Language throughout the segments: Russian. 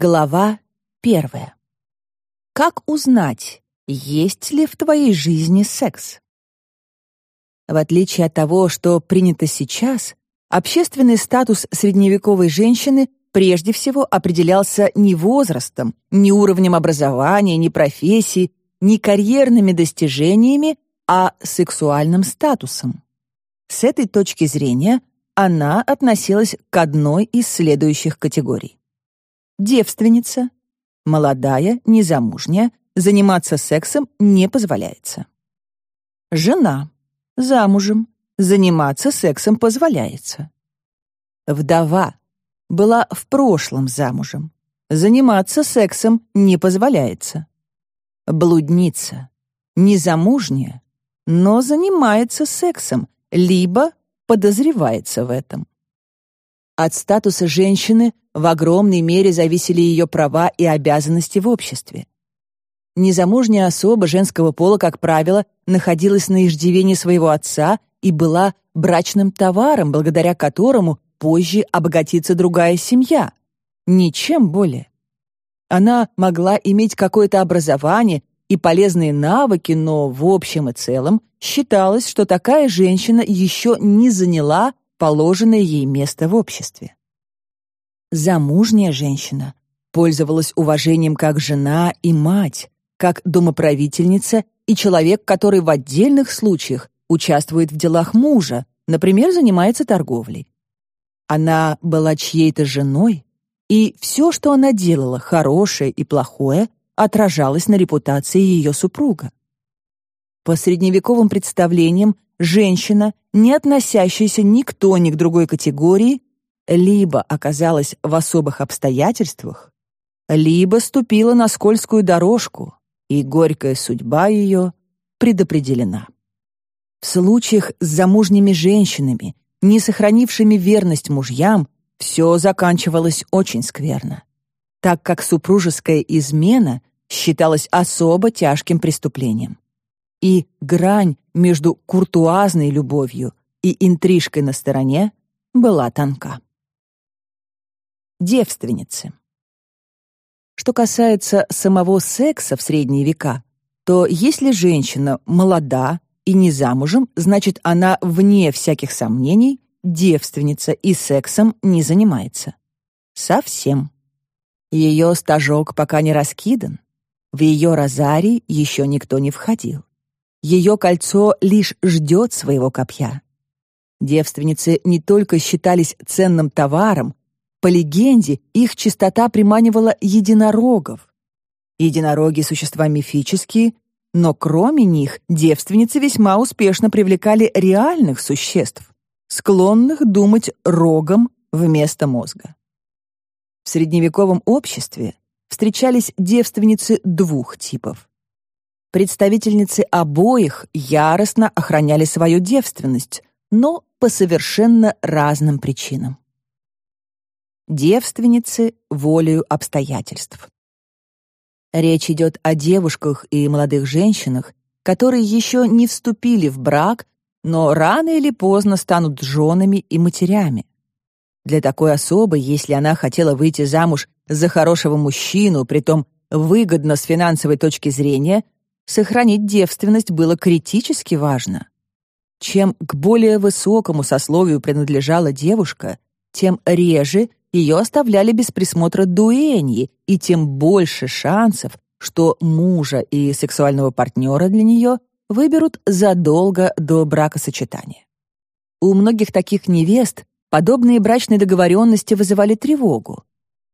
Глава первая. Как узнать, есть ли в твоей жизни секс? В отличие от того, что принято сейчас, общественный статус средневековой женщины прежде всего определялся не возрастом, не уровнем образования, не профессией, не карьерными достижениями, а сексуальным статусом. С этой точки зрения она относилась к одной из следующих категорий девственница, молодая, незамужняя, заниматься сексом не позволяется. Жена, замужем, заниматься сексом позволяется. Вдова, была в прошлом замужем, заниматься сексом не позволяется. Блудница, незамужняя, но занимается сексом, либо подозревается в этом. От статуса женщины в огромной мере зависели ее права и обязанности в обществе. Незамужняя особа женского пола, как правило, находилась на иждивении своего отца и была брачным товаром, благодаря которому позже обогатится другая семья. Ничем более. Она могла иметь какое-то образование и полезные навыки, но в общем и целом считалось, что такая женщина еще не заняла положенное ей место в обществе. Замужняя женщина пользовалась уважением как жена и мать, как домоправительница и человек, который в отдельных случаях участвует в делах мужа, например, занимается торговлей. Она была чьей-то женой, и все, что она делала, хорошее и плохое, отражалось на репутации ее супруга. По средневековым представлениям женщина, не относящаяся ни к той, ни к другой категории, либо оказалась в особых обстоятельствах, либо ступила на скользкую дорожку, и горькая судьба ее предопределена. В случаях с замужними женщинами, не сохранившими верность мужьям, все заканчивалось очень скверно, так как супружеская измена считалась особо тяжким преступлением и грань между куртуазной любовью и интрижкой на стороне была тонка. Девственницы. Что касается самого секса в средние века, то если женщина молода и не замужем, значит, она, вне всяких сомнений, девственница и сексом не занимается. Совсем. Ее стажок пока не раскидан. В ее розарий еще никто не входил. Ее кольцо лишь ждет своего копья. Девственницы не только считались ценным товаром, по легенде, их чистота приманивала единорогов. Единороги — существа мифические, но кроме них девственницы весьма успешно привлекали реальных существ, склонных думать рогом вместо мозга. В средневековом обществе встречались девственницы двух типов. Представительницы обоих яростно охраняли свою девственность, но по совершенно разным причинам. Девственницы волею обстоятельств. Речь идет о девушках и молодых женщинах, которые еще не вступили в брак, но рано или поздно станут женами и матерями. Для такой особы, если она хотела выйти замуж за хорошего мужчину, притом выгодно с финансовой точки зрения, сохранить девственность было критически важно. Чем к более высокому сословию принадлежала девушка, тем реже ее оставляли без присмотра дуэньи, и тем больше шансов, что мужа и сексуального партнера для нее выберут задолго до бракосочетания. У многих таких невест подобные брачные договоренности вызывали тревогу.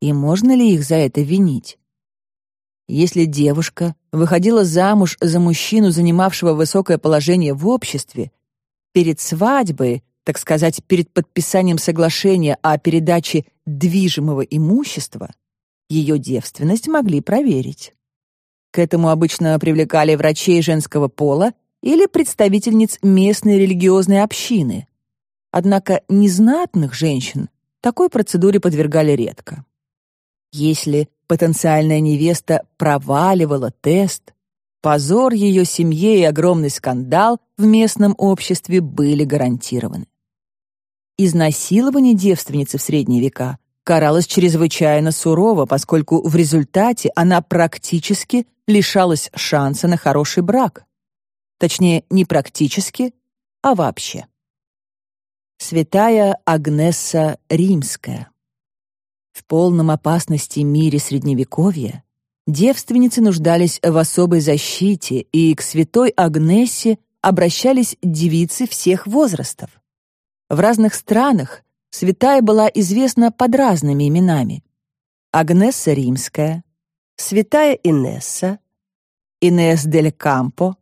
И можно ли их за это винить? Если девушка выходила замуж за мужчину, занимавшего высокое положение в обществе, перед свадьбой, так сказать, перед подписанием соглашения о передаче движимого имущества, ее девственность могли проверить. К этому обычно привлекали врачей женского пола или представительниц местной религиозной общины. Однако незнатных женщин такой процедуре подвергали редко. Если потенциальная невеста проваливала тест, позор ее семье и огромный скандал в местном обществе были гарантированы. Изнасилование девственницы в средние века каралась чрезвычайно сурово, поскольку в результате она практически лишалась шанса на хороший брак. Точнее, не практически, а вообще. Святая Агнесса Римская. В полном опасности мире Средневековья девственницы нуждались в особой защите, и к святой Агнессе обращались девицы всех возрастов. В разных странах святая была известна под разными именами. Агнесса Римская, святая Инесса, Инес дель Кампо.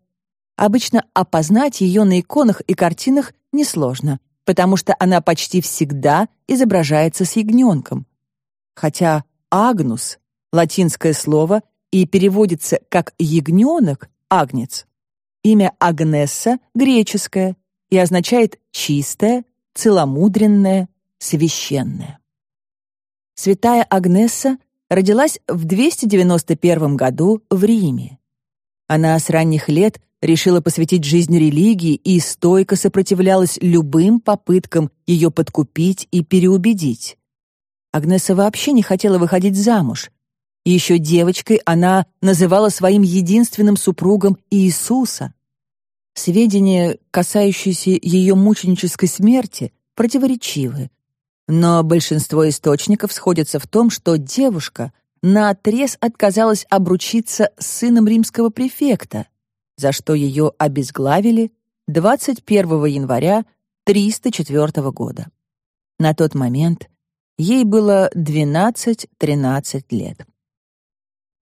Обычно опознать ее на иконах и картинах несложно, потому что она почти всегда изображается с ягненком. Хотя «агнус» — латинское слово и переводится как «ягненок», «агнец». Имя Агнесса — греческое и означает «чистая», «целомудренная», «священная». Святая Агнесса родилась в 291 году в Риме. Она с ранних лет решила посвятить жизнь религии и стойко сопротивлялась любым попыткам ее подкупить и переубедить. Агнеса вообще не хотела выходить замуж. Еще девочкой она называла своим единственным супругом Иисуса. Сведения, касающиеся ее мученической смерти, противоречивы. Но большинство источников сходятся в том, что девушка наотрез отказалась обручиться с сыном римского префекта, за что ее обезглавили 21 января 304 года. На тот момент ей было 12-13 лет.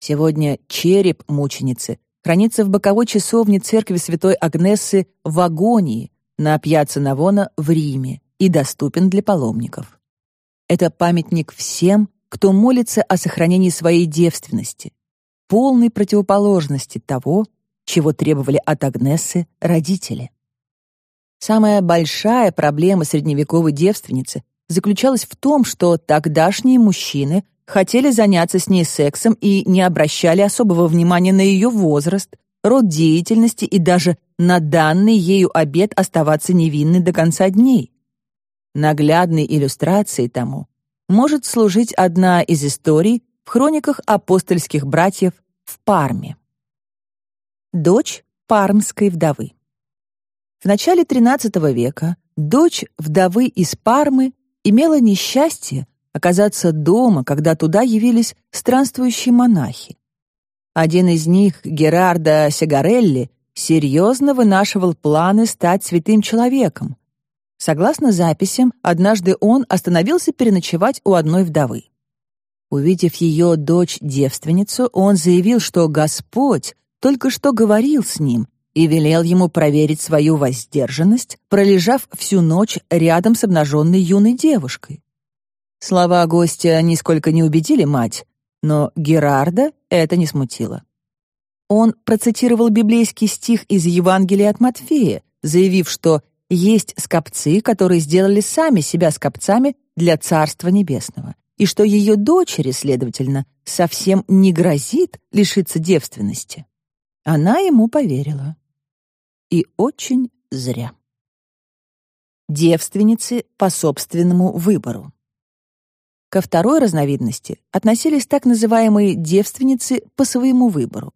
Сегодня череп мученицы хранится в боковой часовне церкви Святой Агнессы в Агонии на Пьяцца Навона в Риме и доступен для паломников. Это памятник всем, кто молится о сохранении своей девственности, полной противоположности того, чего требовали от Агнессы родители. Самая большая проблема средневековой девственницы заключалась в том, что тогдашние мужчины хотели заняться с ней сексом и не обращали особого внимания на ее возраст, род деятельности и даже на данный ею обет оставаться невинной до конца дней. Наглядной иллюстрацией тому может служить одна из историй в хрониках апостольских братьев в Парме дочь пармской вдовы. В начале XIII века дочь вдовы из Пармы имела несчастье оказаться дома, когда туда явились странствующие монахи. Один из них, Герардо Сигарелли, серьезно вынашивал планы стать святым человеком. Согласно записям, однажды он остановился переночевать у одной вдовы. Увидев ее дочь-девственницу, он заявил, что Господь только что говорил с ним и велел ему проверить свою воздержанность, пролежав всю ночь рядом с обнаженной юной девушкой. Слова гостя нисколько не убедили мать, но Герарда это не смутило. Он процитировал библейский стих из Евангелия от Матфея, заявив, что есть скопцы, которые сделали сами себя скопцами для Царства Небесного, и что ее дочери, следовательно, совсем не грозит лишиться девственности. Она ему поверила. И очень зря. Девственницы по собственному выбору. Ко второй разновидности относились так называемые девственницы по своему выбору.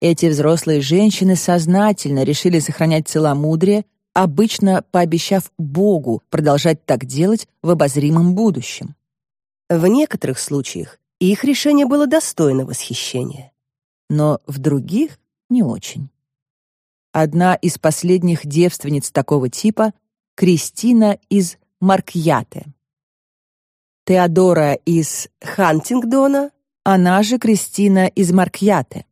Эти взрослые женщины сознательно решили сохранять целомудрие, обычно пообещав Богу продолжать так делать в обозримом будущем. В некоторых случаях их решение было достойно восхищения. Но в других не очень. Одна из последних девственниц такого типа — Кристина из Маркьяте. Теодора из Хантингдона, она же Кристина из Маркьяте.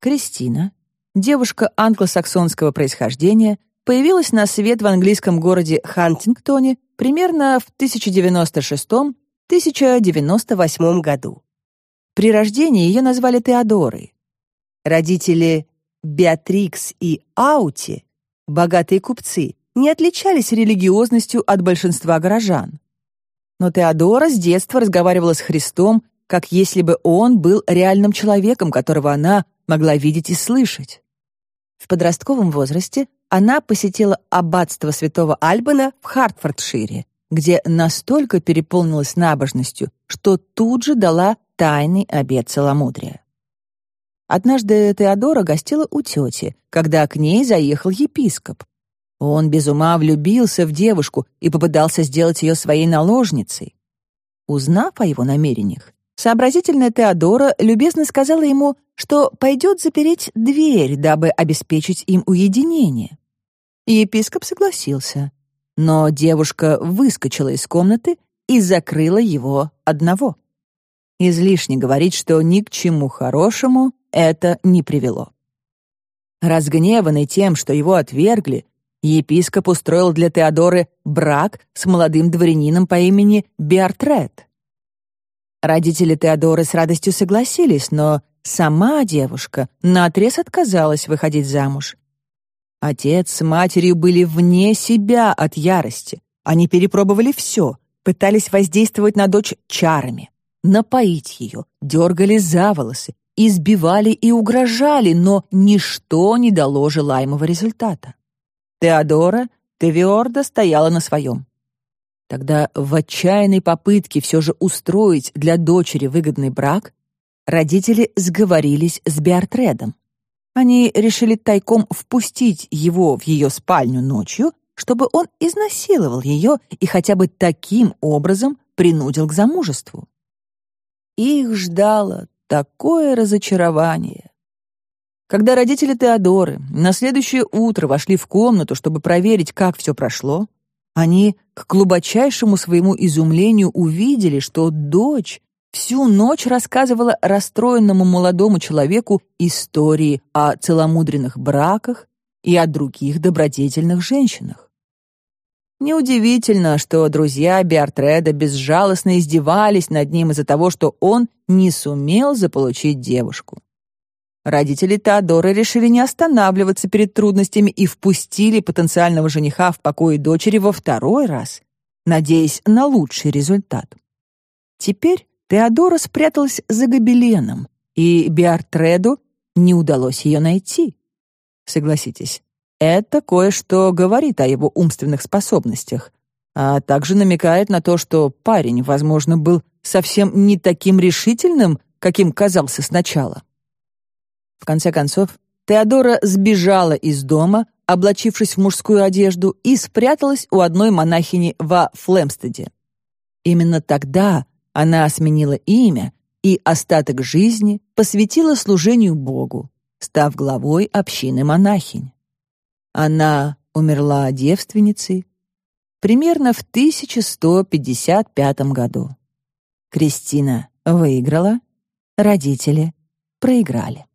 Кристина, девушка англосаксонского происхождения, появилась на свет в английском городе Хантингтоне примерно в 1096-1098 году. При рождении ее назвали Теодорой, Родители Беатрикс и Аути, богатые купцы, не отличались религиозностью от большинства горожан. Но Теодора с детства разговаривала с Христом, как если бы он был реальным человеком, которого она могла видеть и слышать. В подростковом возрасте она посетила аббатство святого Альбана в Хартфордшире, где настолько переполнилась набожностью, что тут же дала тайный обет целомудрия. Однажды Теодора гостила у тети, когда к ней заехал епископ. Он без ума влюбился в девушку и попытался сделать ее своей наложницей. Узнав о его намерениях, сообразительная Теодора любезно сказала ему, что пойдет запереть дверь, дабы обеспечить им уединение. Епископ согласился, но девушка выскочила из комнаты и закрыла его одного. Излишне говорить, что ни к чему хорошему это не привело. Разгневанный тем, что его отвергли, епископ устроил для Теодоры брак с молодым дворянином по имени Биартрет. Родители Теодоры с радостью согласились, но сама девушка наотрез отказалась выходить замуж. Отец с матерью были вне себя от ярости. Они перепробовали все, пытались воздействовать на дочь чарами, напоить ее, дергали за волосы, избивали и угрожали, но ничто не дало желаемого результата. Теодора твердо стояла на своем. Тогда в отчаянной попытке все же устроить для дочери выгодный брак родители сговорились с Биартредом. Они решили тайком впустить его в ее спальню ночью, чтобы он изнасиловал ее и хотя бы таким образом принудил к замужеству. Их ждало такое разочарование. Когда родители Теодоры на следующее утро вошли в комнату, чтобы проверить, как все прошло, они, к глубочайшему своему изумлению, увидели, что дочь всю ночь рассказывала расстроенному молодому человеку истории о целомудренных браках и о других добродетельных женщинах. Неудивительно, что друзья Биартреда безжалостно издевались над ним из-за того, что он не сумел заполучить девушку. Родители Теодора решили не останавливаться перед трудностями и впустили потенциального жениха в покои дочери во второй раз, надеясь на лучший результат. Теперь Теодора спряталась за гобеленом, и Биартреду не удалось ее найти. Согласитесь, это кое-что говорит о его умственных способностях, а также намекает на то, что парень, возможно, был совсем не таким решительным, каким казался сначала. В конце концов, Теодора сбежала из дома, облачившись в мужскую одежду, и спряталась у одной монахини во Флемстеде. Именно тогда она сменила имя и остаток жизни посвятила служению Богу, став главой общины монахинь. Она умерла девственницей примерно в 1155 году. Кристина выиграла, родители проиграли.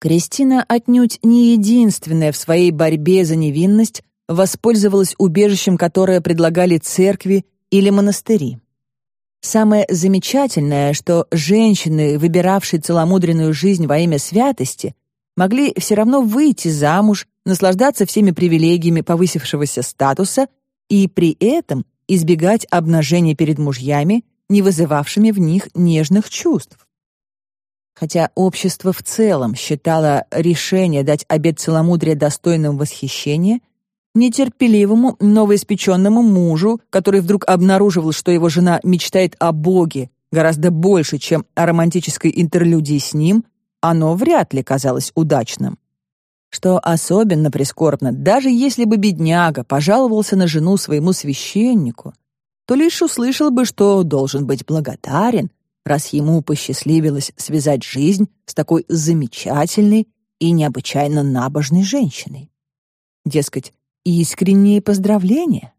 Кристина отнюдь не единственная в своей борьбе за невинность воспользовалась убежищем, которое предлагали церкви или монастыри. Самое замечательное, что женщины, выбиравшие целомудренную жизнь во имя святости, могли все равно выйти замуж, наслаждаться всеми привилегиями повысившегося статуса и при этом избегать обнажения перед мужьями, не вызывавшими в них нежных чувств. Хотя общество в целом считало решение дать обет целомудрия достойным восхищения, нетерпеливому новоиспеченному мужу, который вдруг обнаруживал, что его жена мечтает о Боге гораздо больше, чем о романтической интерлюдии с ним, оно вряд ли казалось удачным. Что особенно прискорбно, даже если бы бедняга пожаловался на жену своему священнику, то лишь услышал бы, что должен быть благодарен раз ему посчастливилось связать жизнь с такой замечательной и необычайно набожной женщиной. Дескать, искренние поздравления.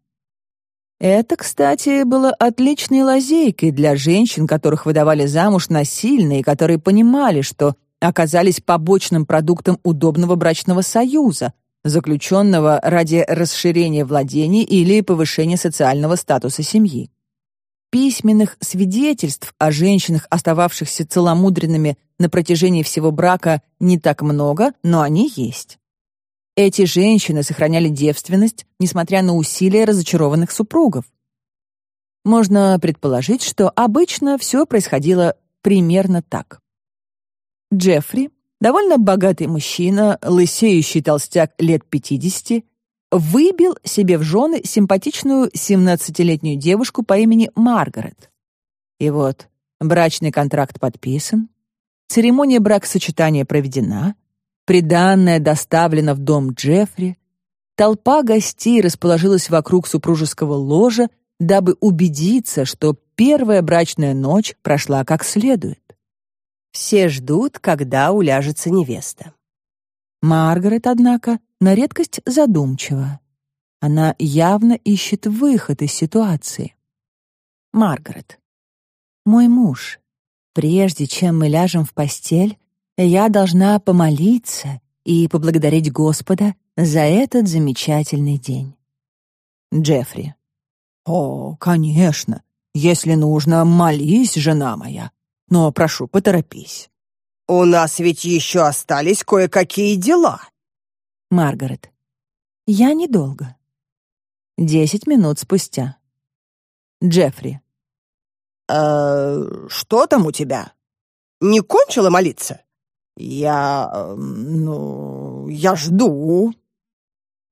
Это, кстати, было отличной лазейкой для женщин, которых выдавали замуж насильно и которые понимали, что оказались побочным продуктом удобного брачного союза, заключенного ради расширения владений или повышения социального статуса семьи. Письменных свидетельств о женщинах, остававшихся целомудренными на протяжении всего брака, не так много, но они есть. Эти женщины сохраняли девственность, несмотря на усилия разочарованных супругов. Можно предположить, что обычно все происходило примерно так. Джеффри, довольно богатый мужчина, лысеющий толстяк лет 50, выбил себе в жены симпатичную 17-летнюю девушку по имени Маргарет. И вот брачный контракт подписан, церемония бракосочетания проведена, приданное доставлено в дом Джеффри, толпа гостей расположилась вокруг супружеского ложа, дабы убедиться, что первая брачная ночь прошла как следует. Все ждут, когда уляжется невеста. Маргарет, однако, на редкость задумчива. Она явно ищет выход из ситуации. Маргарет. Мой муж. Прежде чем мы ляжем в постель, я должна помолиться и поблагодарить Господа за этот замечательный день. Джеффри. О, конечно. Если нужно, молись, жена моя. Но прошу, поторопись. У нас ведь еще остались кое-какие дела. Маргарет. Я недолго. Десять минут спустя. Джеффри. «Э, что там у тебя? Не кончила молиться? Я... Э, ну... я жду».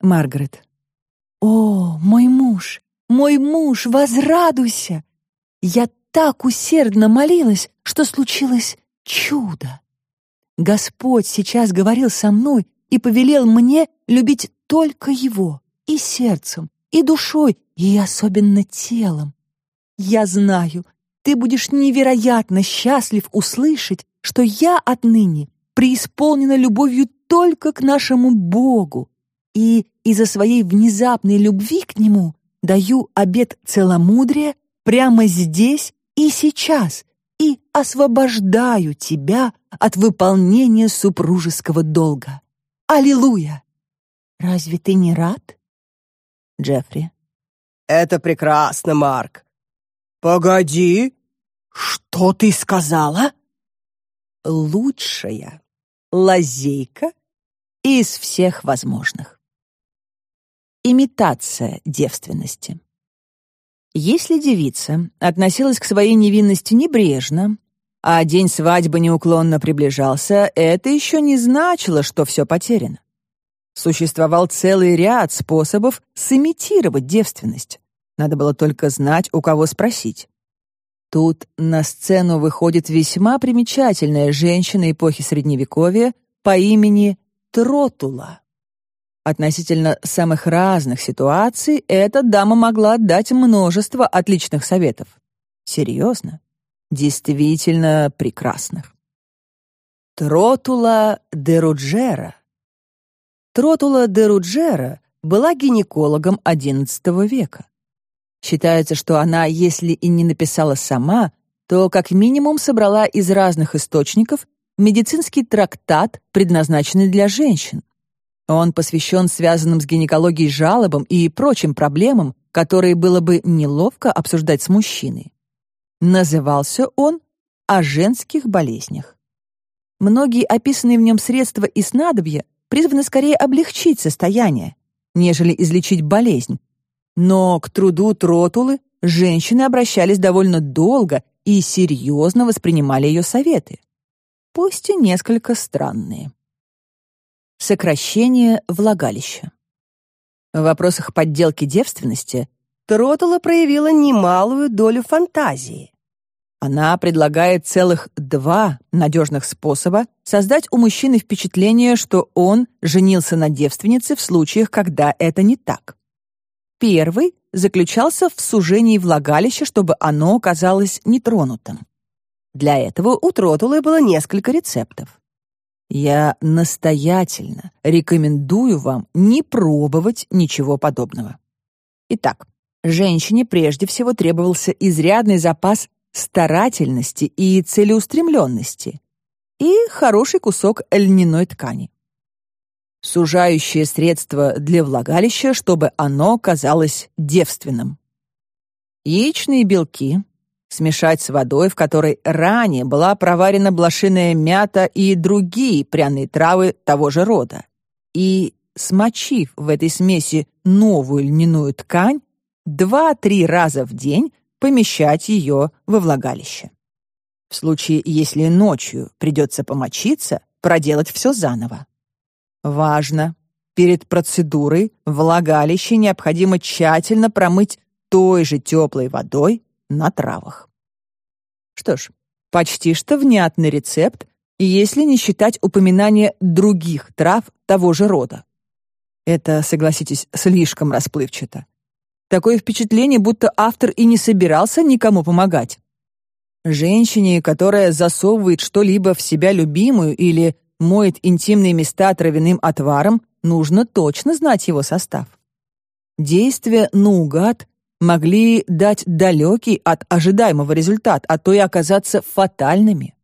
Маргарет. «О, мой муж, мой муж, возрадуйся! Я так усердно молилась, что случилось чудо. Господь сейчас говорил со мной и повелел мне любить только Его и сердцем, и душой, и особенно телом. Я знаю, ты будешь невероятно счастлив услышать, что я отныне преисполнена любовью только к нашему Богу, и из-за своей внезапной любви к Нему даю обет целомудрия прямо здесь и сейчас, и освобождаю тебя от выполнения супружеского долга. Аллилуйя! Разве ты не рад? Джеффри. Это прекрасно, Марк. Погоди. Что ты сказала? Лучшая лазейка из всех возможных. Имитация девственности. Если девица относилась к своей невинности небрежно, а день свадьбы неуклонно приближался, это еще не значило, что все потеряно. Существовал целый ряд способов сымитировать девственность. Надо было только знать, у кого спросить. Тут на сцену выходит весьма примечательная женщина эпохи Средневековья по имени Тротула. Относительно самых разных ситуаций эта дама могла дать множество отличных советов. Серьезно. Действительно прекрасных. Тротула де Руджера. Тротула де Руджера была гинекологом XI века. Считается, что она, если и не написала сама, то как минимум собрала из разных источников медицинский трактат, предназначенный для женщин. Он посвящен связанным с гинекологией жалобам и прочим проблемам, которые было бы неловко обсуждать с мужчиной. Назывался он «О женских болезнях». Многие описанные в нем средства и снадобья призваны скорее облегчить состояние, нежели излечить болезнь. Но к труду Тротулы женщины обращались довольно долго и серьезно воспринимали ее советы. Пусть и несколько странные. Сокращение влагалища. В вопросах подделки девственности Тротула проявила немалую долю фантазии. Она предлагает целых два надежных способа создать у мужчины впечатление, что он женился на девственнице в случаях, когда это не так. Первый заключался в сужении влагалища, чтобы оно оказалось нетронутым. Для этого у Тротулы было несколько рецептов. Я настоятельно рекомендую вам не пробовать ничего подобного. Итак, женщине прежде всего требовался изрядный запас старательности и целеустремленности и хороший кусок льняной ткани. Сужающее средство для влагалища, чтобы оно казалось девственным. Яичные белки, смешать с водой, в которой ранее была проварена блошиная мята и другие пряные травы того же рода. И, смочив в этой смеси новую льняную ткань, два-три раза в день помещать ее во влагалище. В случае, если ночью придется помочиться, проделать все заново. Важно! перед процедурой влагалище необходимо тщательно промыть той же теплой водой на травах. Что ж, почти что внятный рецепт, если не считать упоминания других трав того же рода. Это, согласитесь, слишком расплывчато. Такое впечатление, будто автор и не собирался никому помогать. Женщине, которая засовывает что-либо в себя любимую или моет интимные места травяным отваром, нужно точно знать его состав. Действия наугад могли дать далекий от ожидаемого результат, а то и оказаться фатальными.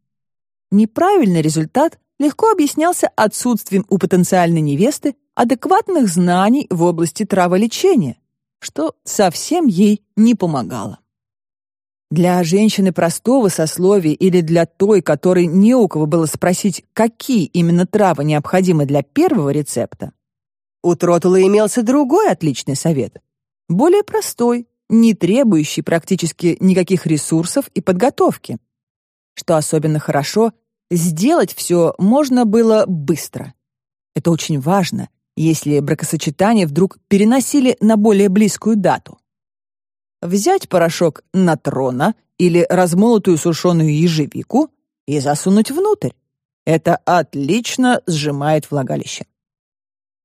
Неправильный результат легко объяснялся отсутствием у потенциальной невесты адекватных знаний в области траволечения, что совсем ей не помогало. Для женщины простого сословия или для той, которой не у кого было спросить, какие именно травы необходимы для первого рецепта, у Тротула имелся другой отличный совет. Более простой, не требующий практически никаких ресурсов и подготовки. Что особенно хорошо, сделать все можно было быстро. Это очень важно, если бракосочетание вдруг переносили на более близкую дату. Взять порошок натрона или размолотую сушеную ежевику и засунуть внутрь. Это отлично сжимает влагалище.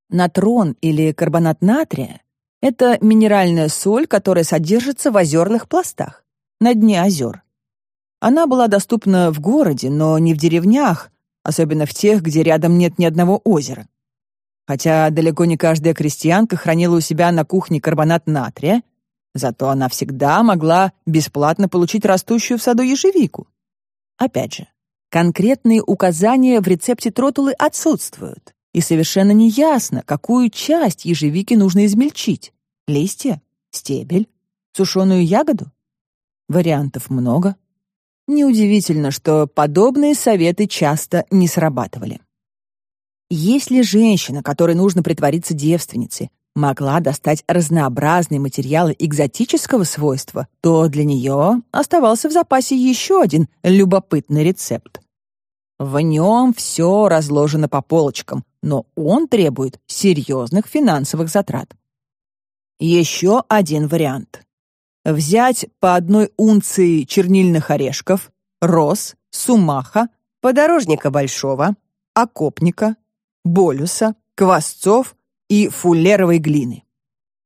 Натрон или карбонат натрия — это минеральная соль, которая содержится в озерных пластах, на дне озер. Она была доступна в городе, но не в деревнях, особенно в тех, где рядом нет ни одного озера. Хотя далеко не каждая крестьянка хранила у себя на кухне карбонат натрия, зато она всегда могла бесплатно получить растущую в саду ежевику. Опять же, конкретные указания в рецепте тротулы отсутствуют и совершенно неясно, какую часть ежевики нужно измельчить. Листья? Стебель? Сушеную ягоду? Вариантов много. Неудивительно, что подобные советы часто не срабатывали. Если женщина, которой нужно притвориться девственницей, могла достать разнообразные материалы экзотического свойства, то для нее оставался в запасе еще один любопытный рецепт. В нем все разложено по полочкам, но он требует серьезных финансовых затрат. Еще один вариант. Взять по одной унции чернильных орешков, роз, сумаха, подорожника большого, окопника, болюса, квасцов и фуллеровой глины.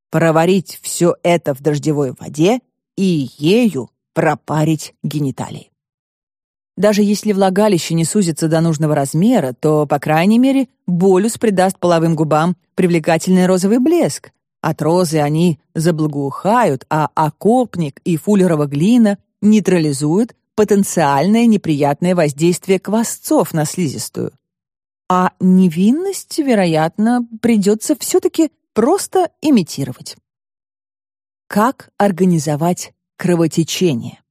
Проварить все это в дождевой воде и ею пропарить гениталии. Даже если влагалище не сузится до нужного размера, то, по крайней мере, болюс придаст половым губам привлекательный розовый блеск. От розы они заблагоухают, а окопник и фуллерова глина нейтрализуют потенциальное неприятное воздействие квасцов на слизистую. А невинность, вероятно, придется все-таки просто имитировать. Как организовать кровотечение?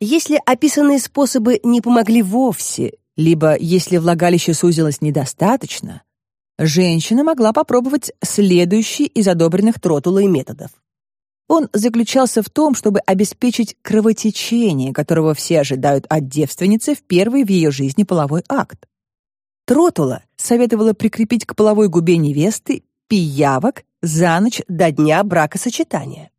Если описанные способы не помогли вовсе, либо если влагалище сузилось недостаточно, женщина могла попробовать следующий из одобренных тротулой методов. Он заключался в том, чтобы обеспечить кровотечение, которого все ожидают от девственницы в первый в ее жизни половой акт. Тротула советовала прикрепить к половой губе невесты пиявок за ночь до дня бракосочетания.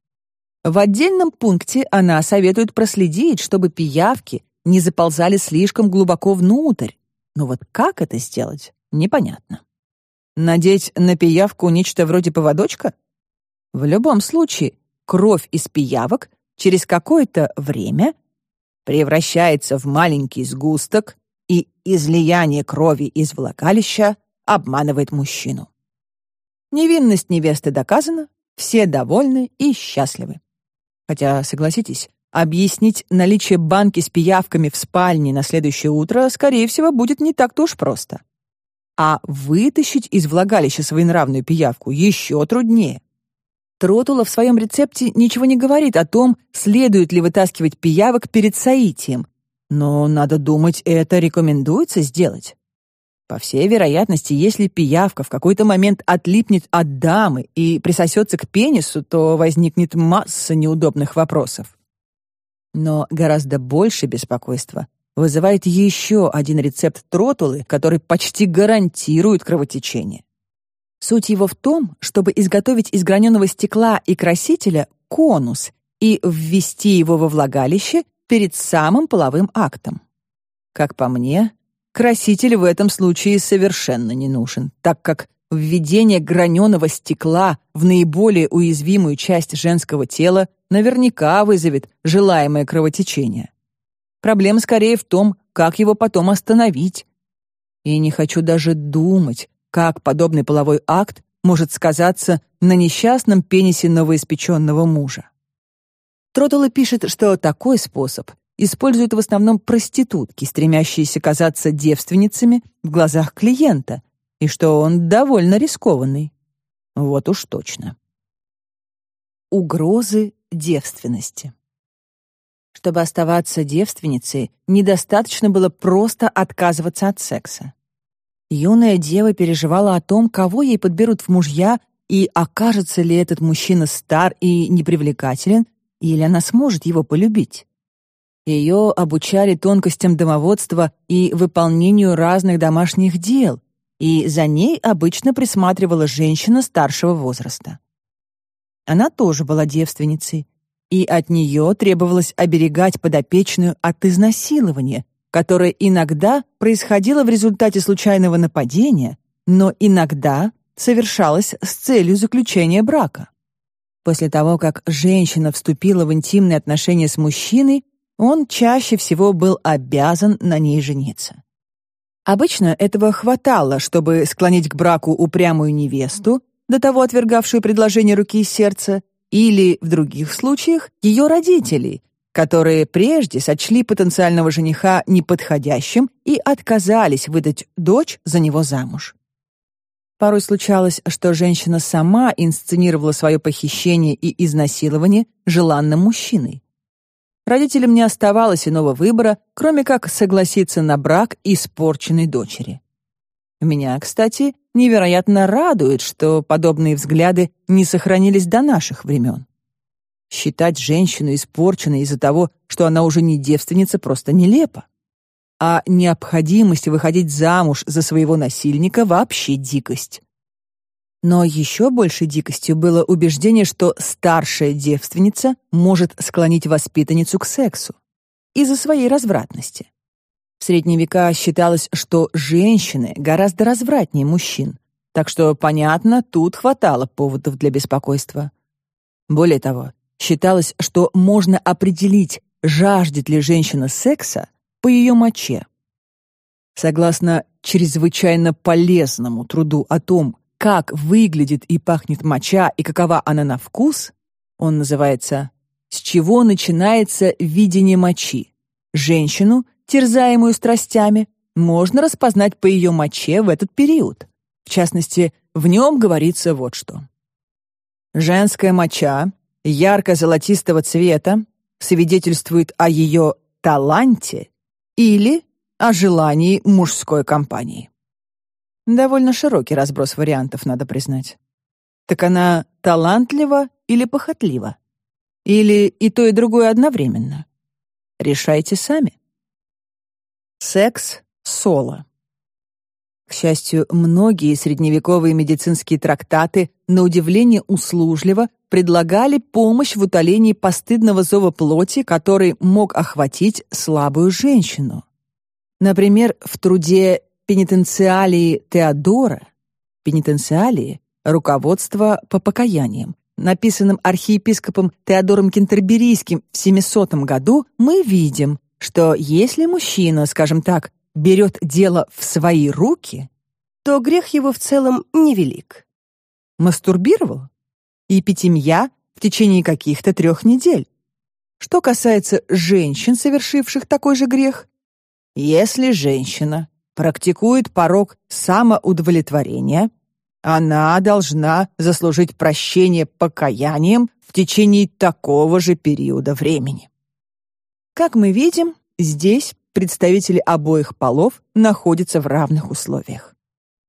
В отдельном пункте она советует проследить, чтобы пиявки не заползали слишком глубоко внутрь. Но вот как это сделать, непонятно. Надеть на пиявку нечто вроде поводочка? В любом случае, кровь из пиявок через какое-то время превращается в маленький сгусток, и излияние крови из влагалища обманывает мужчину. Невинность невесты доказана, все довольны и счастливы. Хотя, согласитесь, объяснить наличие банки с пиявками в спальне на следующее утро, скорее всего, будет не так-то уж просто. А вытащить из влагалища своенравную пиявку еще труднее. Тротула в своем рецепте ничего не говорит о том, следует ли вытаскивать пиявок перед соитием, но, надо думать, это рекомендуется сделать. По всей вероятности, если пиявка в какой-то момент отлипнет от дамы и присосется к пенису, то возникнет масса неудобных вопросов. Но гораздо больше беспокойства вызывает еще один рецепт тротулы, который почти гарантирует кровотечение. Суть его в том, чтобы изготовить из граненого стекла и красителя конус и ввести его во влагалище перед самым половым актом. Как по мне, краситель в этом случае совершенно не нужен, так как введение граненого стекла в наиболее уязвимую часть женского тела наверняка вызовет желаемое кровотечение. Проблема скорее в том, как его потом остановить. И не хочу даже думать, как подобный половой акт может сказаться на несчастном пенисе новоиспеченного мужа. Тротола пишет, что такой способ используют в основном проститутки, стремящиеся казаться девственницами в глазах клиента, и что он довольно рискованный. Вот уж точно. Угрозы девственности. Чтобы оставаться девственницей, недостаточно было просто отказываться от секса. Юная дева переживала о том, кого ей подберут в мужья и окажется ли этот мужчина стар и непривлекателен, или она сможет его полюбить. Ее обучали тонкостям домоводства и выполнению разных домашних дел, и за ней обычно присматривала женщина старшего возраста. Она тоже была девственницей, и от нее требовалось оберегать подопечную от изнасилования, которое иногда происходило в результате случайного нападения, но иногда совершалось с целью заключения брака. После того, как женщина вступила в интимные отношения с мужчиной, он чаще всего был обязан на ней жениться. Обычно этого хватало, чтобы склонить к браку упрямую невесту, до того отвергавшую предложение руки и сердца, или, в других случаях, ее родителей, которые прежде сочли потенциального жениха неподходящим и отказались выдать дочь за него замуж. Порой случалось, что женщина сама инсценировала свое похищение и изнасилование желанным мужчиной. Родителям не оставалось иного выбора, кроме как согласиться на брак испорченной дочери. Меня, кстати, невероятно радует, что подобные взгляды не сохранились до наших времен. Считать женщину испорченной из-за того, что она уже не девственница, просто нелепо. А необходимость выходить замуж за своего насильника вообще дикость. Но еще большей дикостью было убеждение, что старшая девственница может склонить воспитанницу к сексу из-за своей развратности. В средние века считалось, что женщины гораздо развратнее мужчин, так что, понятно, тут хватало поводов для беспокойства. Более того, считалось, что можно определить, жаждет ли женщина секса по ее моче. Согласно чрезвычайно полезному труду о том, как выглядит и пахнет моча и какова она на вкус, он называется «С чего начинается видение мочи?» Женщину терзаемую страстями, можно распознать по ее моче в этот период. В частности, в нем говорится вот что. Женская моча ярко-золотистого цвета свидетельствует о ее таланте или о желании мужской компании. Довольно широкий разброс вариантов, надо признать. Так она талантлива или похотлива? Или и то, и другое одновременно? Решайте сами. Секс соло. К счастью, многие средневековые медицинские трактаты на удивление услужливо предлагали помощь в утолении постыдного зова плоти, который мог охватить слабую женщину. Например, в труде «Пенитенциалии Теодора» «Пенитенциалии» — руководство по покаяниям, написанном архиепископом Теодором Кентерберийским в 700 году, мы видим, что если мужчина, скажем так, берет дело в свои руки, то грех его в целом невелик. Мастурбировал? И питемья в течение каких-то трех недель. Что касается женщин, совершивших такой же грех, если женщина практикует порог самоудовлетворения, она должна заслужить прощение покаянием в течение такого же периода времени. Как мы видим, здесь представители обоих полов находятся в равных условиях.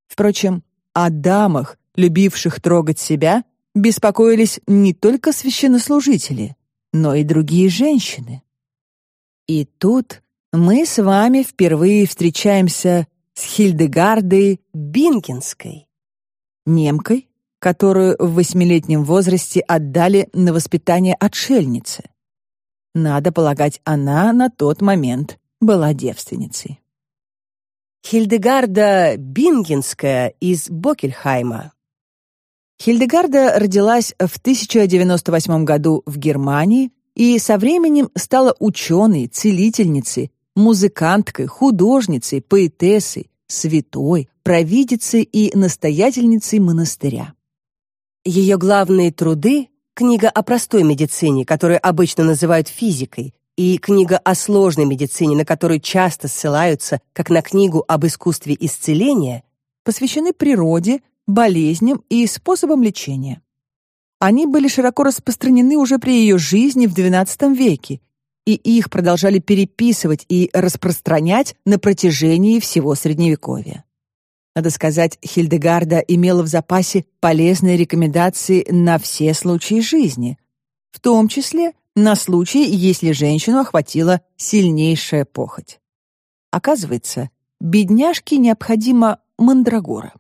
Впрочем, о дамах, любивших трогать себя, беспокоились не только священнослужители, но и другие женщины. И тут мы с вами впервые встречаемся с Хильдегардой Бинкинской. немкой, которую в восьмилетнем возрасте отдали на воспитание отшельнице. Надо полагать, она на тот момент была девственницей. Хильдегарда Бингенская из Бокельхайма. Хильдегарда родилась в 1098 году в Германии и со временем стала ученой, целительницей, музыканткой, художницей, поэтессой, святой, провидицей и настоятельницей монастыря. Ее главные труды — книга о простой медицине, которую обычно называют физикой, и книга о сложной медицине, на которую часто ссылаются, как на книгу об искусстве исцеления, посвящены природе, болезням и способам лечения. Они были широко распространены уже при ее жизни в XII веке, и их продолжали переписывать и распространять на протяжении всего Средневековья. Надо сказать, Хильдегарда имела в запасе полезные рекомендации на все случаи жизни, в том числе на случай, если женщину охватила сильнейшая похоть. Оказывается, бедняжке необходима мандрагора.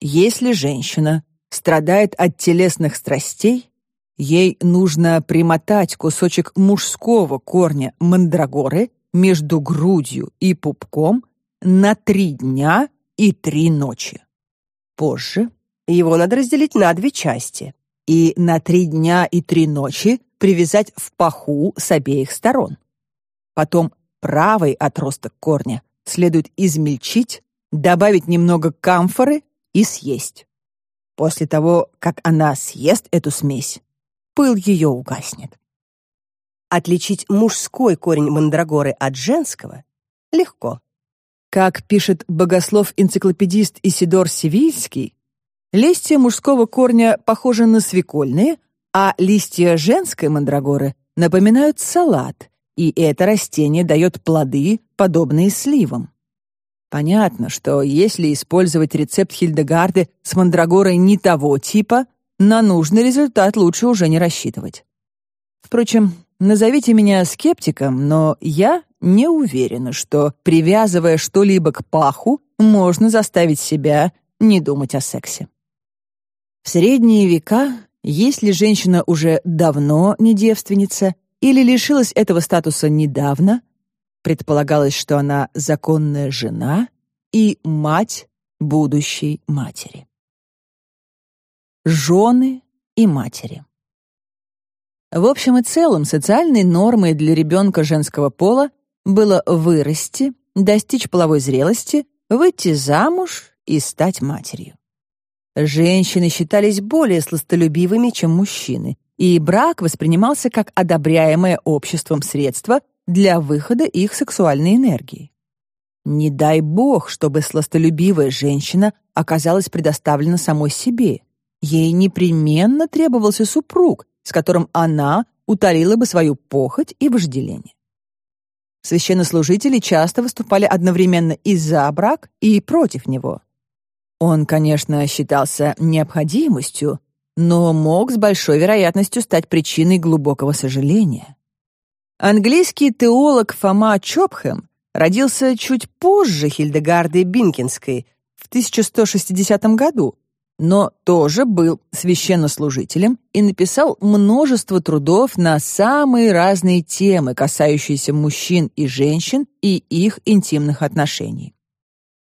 Если женщина страдает от телесных страстей, ей нужно примотать кусочек мужского корня мандрагоры между грудью и пупком на три дня и три ночи. Позже его надо разделить на две части и на три дня и три ночи привязать в паху с обеих сторон. Потом правый отросток корня следует измельчить, добавить немного камфоры и съесть. После того, как она съест эту смесь, пыл ее угаснет. Отличить мужской корень мандрагоры от женского легко. Как пишет богослов-энциклопедист Исидор Сивильский, листья мужского корня похожи на свекольные, а листья женской мандрагоры напоминают салат, и это растение дает плоды, подобные сливам. Понятно, что если использовать рецепт Хильдегарды с мандрагорой не того типа, на нужный результат лучше уже не рассчитывать. Впрочем, назовите меня скептиком, но я не уверена, что, привязывая что-либо к паху, можно заставить себя не думать о сексе. В средние века если женщина уже давно не девственница или лишилась этого статуса недавно, предполагалось, что она законная жена и мать будущей матери. Жены и матери. В общем и целом, социальной нормой для ребенка женского пола было вырасти, достичь половой зрелости, выйти замуж и стать матерью. Женщины считались более сластолюбивыми, чем мужчины, и брак воспринимался как одобряемое обществом средство для выхода их сексуальной энергии. Не дай бог, чтобы сластолюбивая женщина оказалась предоставлена самой себе. Ей непременно требовался супруг, с которым она утолила бы свою похоть и вожделение. Священнослужители часто выступали одновременно и за брак, и против него. Он, конечно, считался необходимостью, но мог с большой вероятностью стать причиной глубокого сожаления. Английский теолог Фома Чопхэм родился чуть позже Хильдегарды Бинкинской в 1160 году, но тоже был священнослужителем и написал множество трудов на самые разные темы, касающиеся мужчин и женщин и их интимных отношений.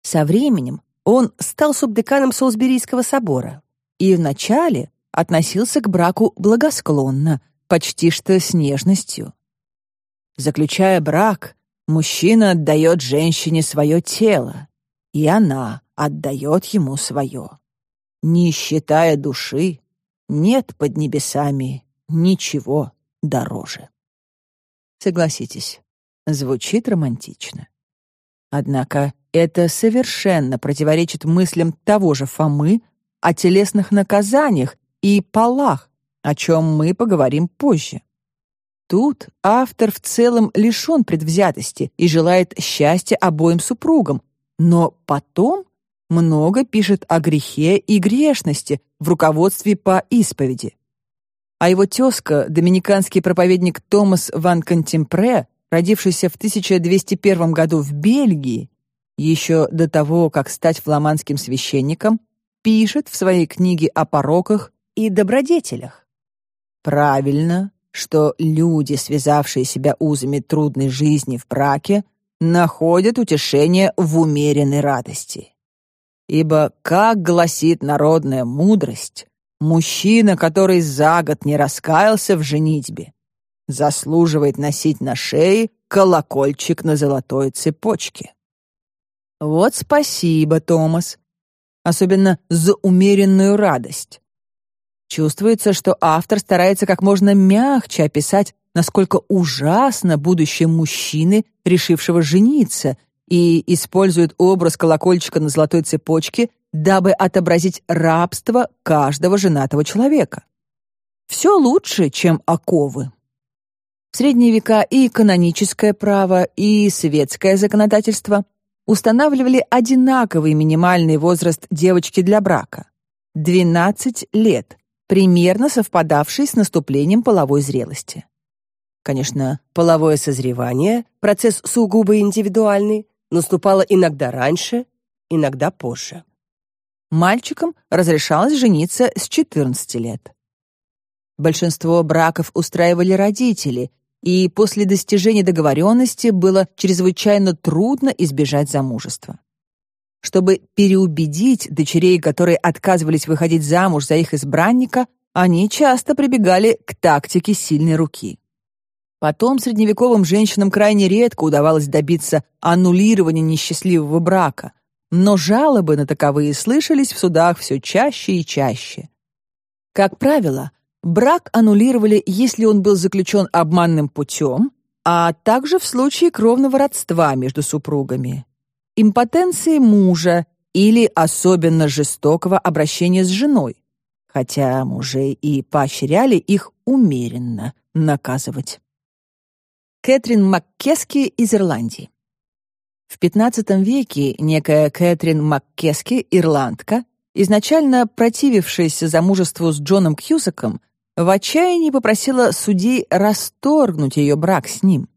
Со временем он стал субдеканом Солсберийского собора и вначале относился к браку благосклонно, почти что с нежностью. Заключая брак, мужчина отдает женщине свое тело, и она отдает ему свое. Не считая души, нет под небесами ничего дороже. Согласитесь, звучит романтично. Однако это совершенно противоречит мыслям того же Фомы о телесных наказаниях и полах, о чем мы поговорим позже. Тут автор в целом лишен предвзятости и желает счастья обоим супругам, но потом много пишет о грехе и грешности в руководстве по исповеди. А его тезка, доминиканский проповедник Томас ван Контемпре, родившийся в 1201 году в Бельгии, еще до того, как стать фламандским священником, пишет в своей книге о пороках и добродетелях. Правильно, что люди, связавшие себя узами трудной жизни в браке, находят утешение в умеренной радости. Ибо, как гласит народная мудрость, мужчина, который за год не раскаялся в женитьбе, заслуживает носить на шее колокольчик на золотой цепочке. Вот спасибо, Томас. Особенно за умеренную радость. Чувствуется, что автор старается как можно мягче описать, насколько ужасно будущее мужчины, решившего жениться, и использует образ колокольчика на золотой цепочке, дабы отобразить рабство каждого женатого человека. Все лучше, чем оковы. В средние века и каноническое право, и светское законодательство устанавливали одинаковый минимальный возраст девочки для брака — 12 лет, примерно совпадавший с наступлением половой зрелости. Конечно, половое созревание, процесс сугубо индивидуальный, наступало иногда раньше, иногда позже. Мальчикам разрешалось жениться с 14 лет. Большинство браков устраивали родители, и после достижения договоренности было чрезвычайно трудно избежать замужества. Чтобы переубедить дочерей, которые отказывались выходить замуж за их избранника, они часто прибегали к тактике сильной руки. Потом средневековым женщинам крайне редко удавалось добиться аннулирования несчастливого брака, но жалобы на таковые слышались в судах все чаще и чаще. Как правило, Брак аннулировали, если он был заключен обманным путем, а также в случае кровного родства между супругами, импотенции мужа или особенно жестокого обращения с женой, хотя мужей и поощряли их умеренно наказывать. Кэтрин Маккески из Ирландии. В XV веке некая Кэтрин Маккески, ирландка, изначально противившаяся замужеству с Джоном Кьюсаком, в отчаянии попросила судей расторгнуть ее брак с ним.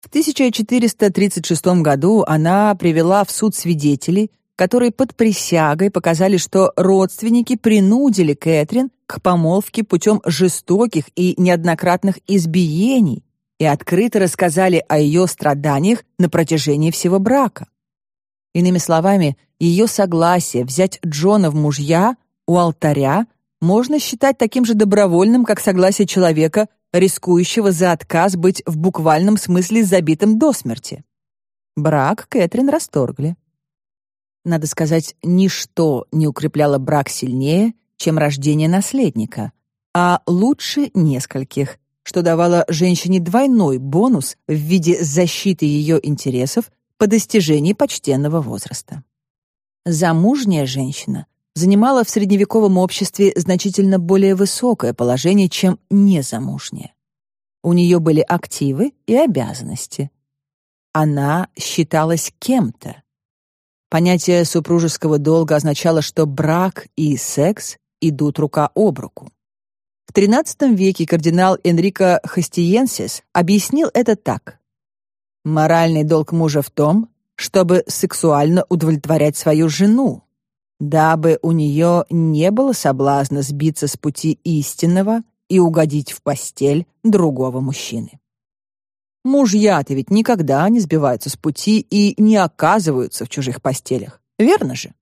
В 1436 году она привела в суд свидетелей, которые под присягой показали, что родственники принудили Кэтрин к помолвке путем жестоких и неоднократных избиений и открыто рассказали о ее страданиях на протяжении всего брака. Иными словами, ее согласие взять Джона в мужья у алтаря можно считать таким же добровольным, как согласие человека, рискующего за отказ быть в буквальном смысле забитым до смерти. Брак Кэтрин расторгли. Надо сказать, ничто не укрепляло брак сильнее, чем рождение наследника, а лучше нескольких, что давало женщине двойной бонус в виде защиты ее интересов по достижении почтенного возраста. Замужняя женщина занимала в средневековом обществе значительно более высокое положение, чем незамужняя. У нее были активы и обязанности. Она считалась кем-то. Понятие супружеского долга означало, что брак и секс идут рука об руку. В XIII веке кардинал Энрико Хастиенсис объяснил это так. Моральный долг мужа в том, чтобы сексуально удовлетворять свою жену, дабы у нее не было соблазна сбиться с пути истинного и угодить в постель другого мужчины. Мужья-то ведь никогда не сбиваются с пути и не оказываются в чужих постелях, верно же?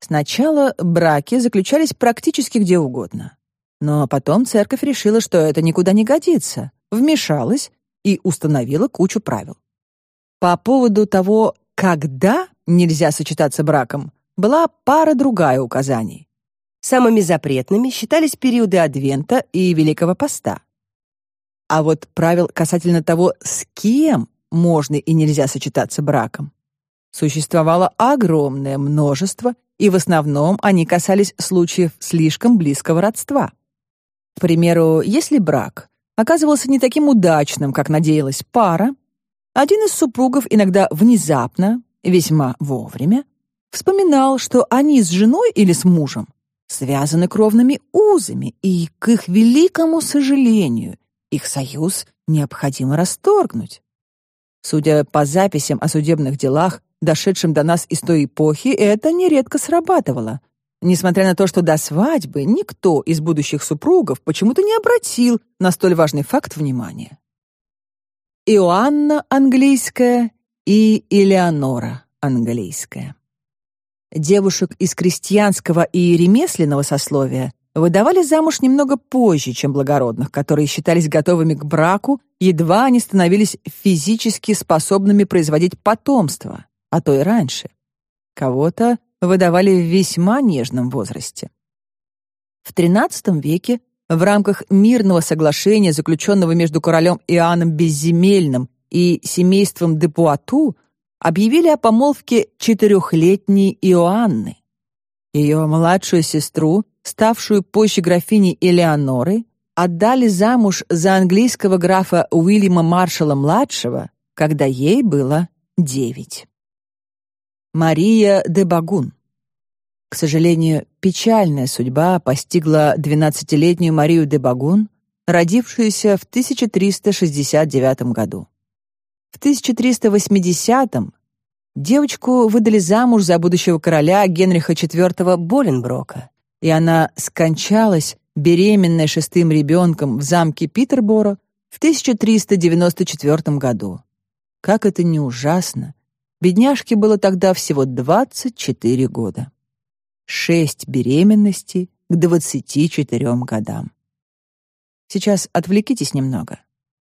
Сначала браки заключались практически где угодно. Но потом церковь решила, что это никуда не годится, вмешалась и установила кучу правил. По поводу того, когда нельзя сочетаться браком, была пара другая указаний. Самыми запретными считались периоды Адвента и Великого Поста. А вот правил касательно того, с кем можно и нельзя сочетаться браком, существовало огромное множество, и в основном они касались случаев слишком близкого родства. К примеру, если брак оказывался не таким удачным, как надеялась пара, один из супругов иногда внезапно, весьма вовремя, вспоминал, что они с женой или с мужем связаны кровными узами, и, к их великому сожалению, их союз необходимо расторгнуть. Судя по записям о судебных делах, дошедшим до нас из той эпохи, это нередко срабатывало, несмотря на то, что до свадьбы никто из будущих супругов почему-то не обратил на столь важный факт внимания. Иоанна английская и Элеонора английская. Девушек из крестьянского и ремесленного сословия выдавали замуж немного позже, чем благородных, которые считались готовыми к браку, едва они становились физически способными производить потомство, а то и раньше. Кого-то выдавали в весьма нежном возрасте. В XIII веке в рамках мирного соглашения, заключенного между королем Иоанном Безземельным и семейством де Пуату, объявили о помолвке четырехлетней Иоанны. Ее младшую сестру, ставшую позже графиней Элеонорой, отдали замуж за английского графа Уильяма Маршалла-младшего, когда ей было девять. Мария де Багун. К сожалению, печальная судьба постигла двенадцатилетнюю Марию де Багун, родившуюся в 1369 году. В 1380-м девочку выдали замуж за будущего короля Генриха IV Боленброка, и она скончалась, беременная шестым ребенком в замке Питерборо в 1394 году. Как это не ужасно! Бедняжке было тогда всего 24 года. Шесть беременностей к 24 годам. Сейчас отвлекитесь немного.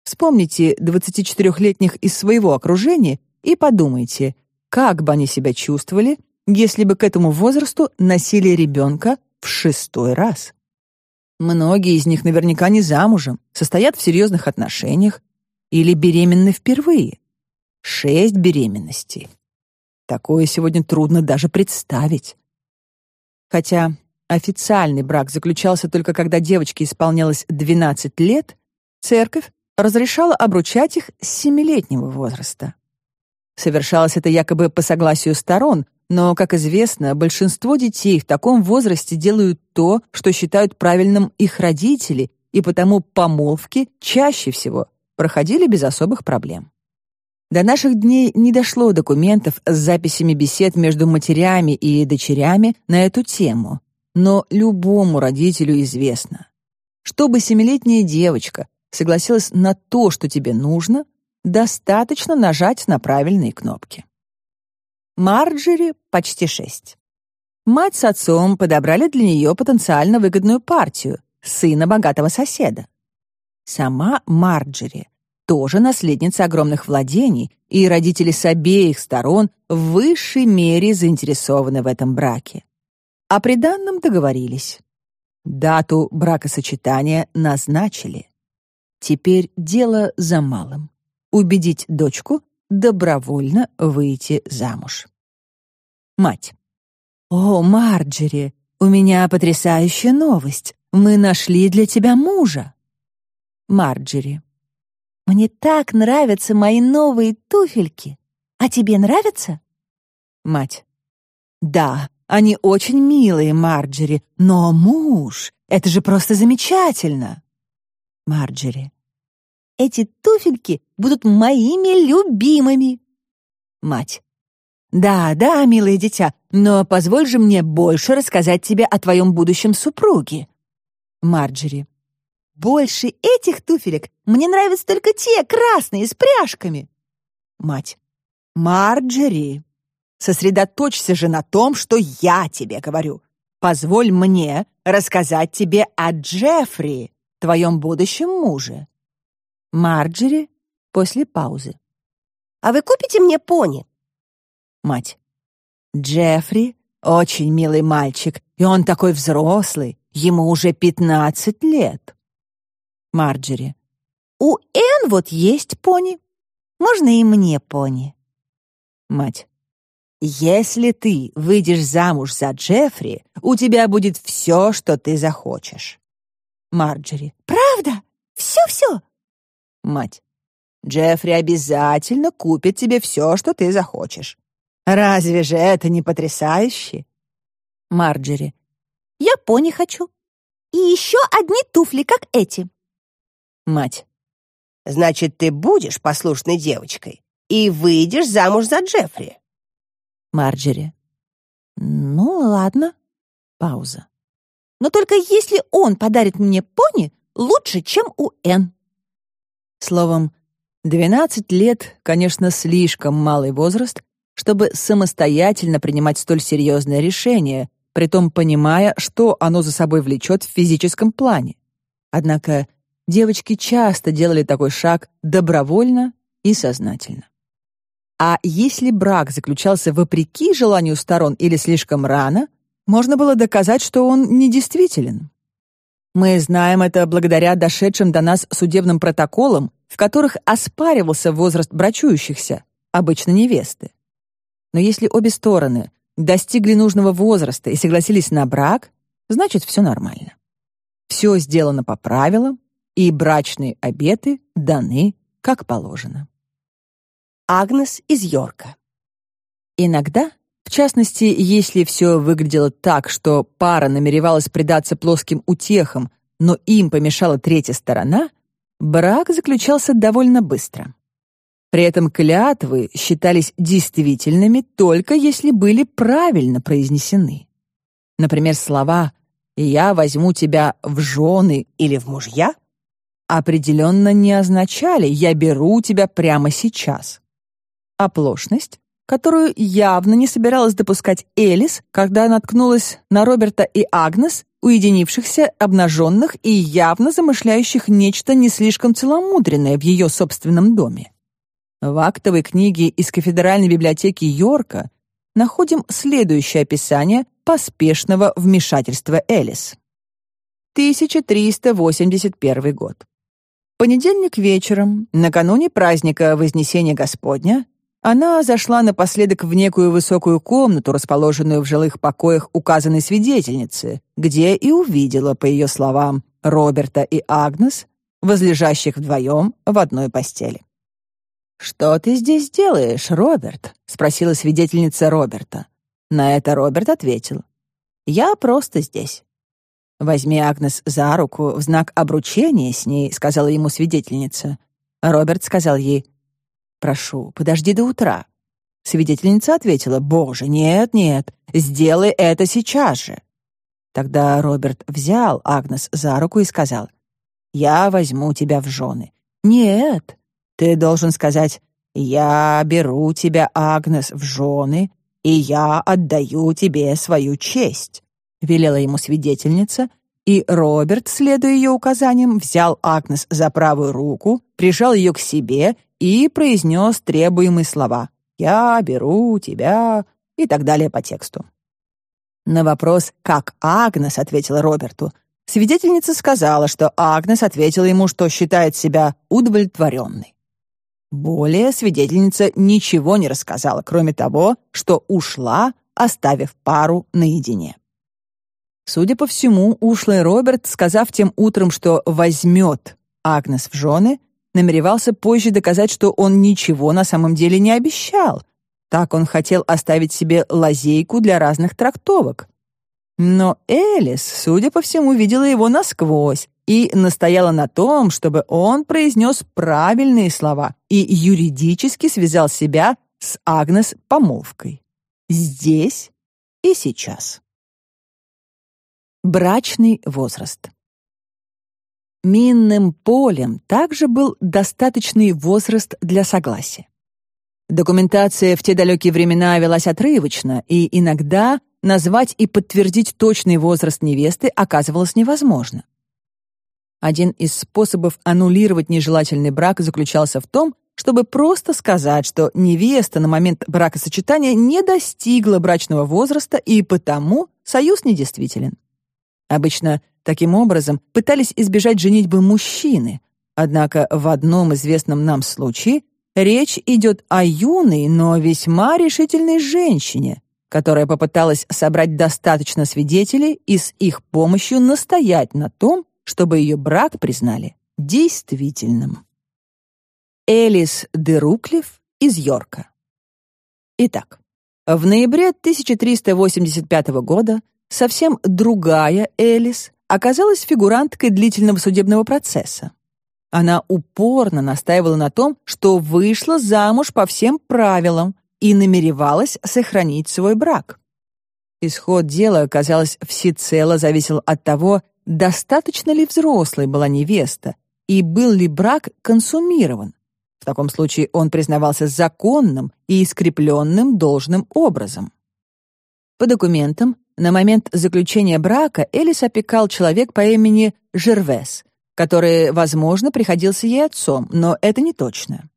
Вспомните 24-летних из своего окружения и подумайте, как бы они себя чувствовали, если бы к этому возрасту носили ребенка в шестой раз. Многие из них наверняка не замужем, состоят в серьезных отношениях или беременны впервые. Шесть беременностей. Такое сегодня трудно даже представить. Хотя официальный брак заключался только когда девочке исполнялось 12 лет, церковь разрешала обручать их с семилетнего возраста. Совершалось это якобы по согласию сторон, но, как известно, большинство детей в таком возрасте делают то, что считают правильным их родители, и потому помолвки чаще всего проходили без особых проблем. До наших дней не дошло документов с записями бесед между матерями и дочерями на эту тему, но любому родителю известно, чтобы семилетняя девочка согласилась на то, что тебе нужно, достаточно нажать на правильные кнопки. Марджери почти шесть. Мать с отцом подобрали для нее потенциально выгодную партию, сына богатого соседа. Сама Марджери тоже наследница огромных владений, и родители с обеих сторон в высшей мере заинтересованы в этом браке. О приданном договорились. Дату бракосочетания назначили. Теперь дело за малым — убедить дочку добровольно выйти замуж. Мать. «О, Марджери, у меня потрясающая новость. Мы нашли для тебя мужа». Марджери. «Мне так нравятся мои новые туфельки. А тебе нравятся?» Мать. «Да, они очень милые, Марджери, но муж — это же просто замечательно!» Марджери. «Эти туфельки будут моими любимыми!» Мать. «Да, да, милое дитя, но позволь же мне больше рассказать тебе о твоем будущем супруге». Марджери. «Больше этих туфелек мне нравятся только те, красные, с пряжками». Мать. «Марджери, сосредоточься же на том, что я тебе говорю. Позволь мне рассказать тебе о Джеффри, твоем будущем муже». Марджери после паузы. «А вы купите мне пони?» Мать. Джеффри очень милый мальчик, и он такой взрослый, ему уже пятнадцать лет. Марджери. У Энн вот есть пони. Можно и мне пони. Мать. Если ты выйдешь замуж за Джеффри, у тебя будет все, что ты захочешь. Марджери. Правда? Все-все? Мать. Джеффри обязательно купит тебе все, что ты захочешь. Разве же это не потрясающе? Марджери. Я пони хочу. И еще одни туфли, как эти. Мать. Значит, ты будешь послушной девочкой и выйдешь замуж за Джеффри. Марджери. Ну, ладно. Пауза. «Но только если он подарит мне пони, лучше, чем у Н». Словом, 12 лет, конечно, слишком малый возраст, чтобы самостоятельно принимать столь серьезное решение, притом понимая, что оно за собой влечет в физическом плане. Однако девочки часто делали такой шаг добровольно и сознательно. А если брак заключался вопреки желанию сторон или слишком рано, можно было доказать, что он недействителен. Мы знаем это благодаря дошедшим до нас судебным протоколам, в которых оспаривался возраст брачующихся, обычно невесты. Но если обе стороны достигли нужного возраста и согласились на брак, значит, все нормально. Все сделано по правилам, и брачные обеты даны как положено. Агнес из Йорка. Иногда, в частности, если все выглядело так, что пара намеревалась предаться плоским утехам, но им помешала третья сторона, брак заключался довольно быстро. При этом клятвы считались действительными только если были правильно произнесены. Например, слова «я возьму тебя в жены» или «в мужья» определенно не означали «я беру тебя прямо сейчас». Оплошность, которую явно не собиралась допускать Элис, когда наткнулась на Роберта и Агнес, уединившихся, обнаженных и явно замышляющих нечто не слишком целомудренное в ее собственном доме. В актовой книге из кафедральной библиотеки Йорка находим следующее описание поспешного вмешательства Элис. 1381 год. Понедельник вечером, накануне праздника Вознесения Господня, она зашла напоследок в некую высокую комнату, расположенную в жилых покоях указанной свидетельницы, где и увидела, по ее словам, Роберта и Агнес, возлежащих вдвоем в одной постели. «Что ты здесь делаешь, Роберт?» — спросила свидетельница Роберта. На это Роберт ответил. «Я просто здесь». «Возьми Агнес за руку в знак обручения с ней», — сказала ему свидетельница. Роберт сказал ей, «Прошу, подожди до утра». Свидетельница ответила, «Боже, нет, нет, сделай это сейчас же». Тогда Роберт взял Агнес за руку и сказал, «Я возьму тебя в жены». «Нет, ты должен сказать, «Я беру тебя, Агнес, в жены, и я отдаю тебе свою честь», — велела ему свидетельница, и Роберт, следуя ее указаниям, взял Агнес за правую руку, прижал ее к себе и произнес требуемые слова «Я беру тебя» и так далее по тексту. На вопрос «Как Агнес?» ответила Роберту, свидетельница сказала, что Агнес ответила ему, что считает себя удовлетворенной. Более свидетельница ничего не рассказала, кроме того, что ушла, оставив пару наедине. Судя по всему, ушлый Роберт, сказав тем утром, что возьмет Агнес в жены, намеревался позже доказать, что он ничего на самом деле не обещал. Так он хотел оставить себе лазейку для разных трактовок. Но Элис, судя по всему, видела его насквозь и настояла на том, чтобы он произнес правильные слова и юридически связал себя с Агнес помолвкой. Здесь и сейчас. Брачный возраст. Минным полем также был достаточный возраст для согласия. Документация в те далекие времена велась отрывочно, и иногда назвать и подтвердить точный возраст невесты оказывалось невозможно. Один из способов аннулировать нежелательный брак заключался в том, чтобы просто сказать, что невеста на момент бракосочетания не достигла брачного возраста и потому союз недействителен. Обычно таким образом пытались избежать женитьбы мужчины, однако в одном известном нам случае речь идет о юной, но весьма решительной женщине, которая попыталась собрать достаточно свидетелей и с их помощью настоять на том, чтобы ее брак признали действительным. Элис де Руклиф из Йорка. Итак, в ноябре 1385 года совсем другая Элис оказалась фигуранткой длительного судебного процесса. Она упорно настаивала на том, что вышла замуж по всем правилам и намеревалась сохранить свой брак. Исход дела, казалось, всецело зависел от того, достаточно ли взрослой была невеста и был ли брак консумирован. В таком случае он признавался законным и искрепленным должным образом. По документам, на момент заключения брака Элис опекал человек по имени Жервес, который, возможно, приходился ей отцом, но это не точно.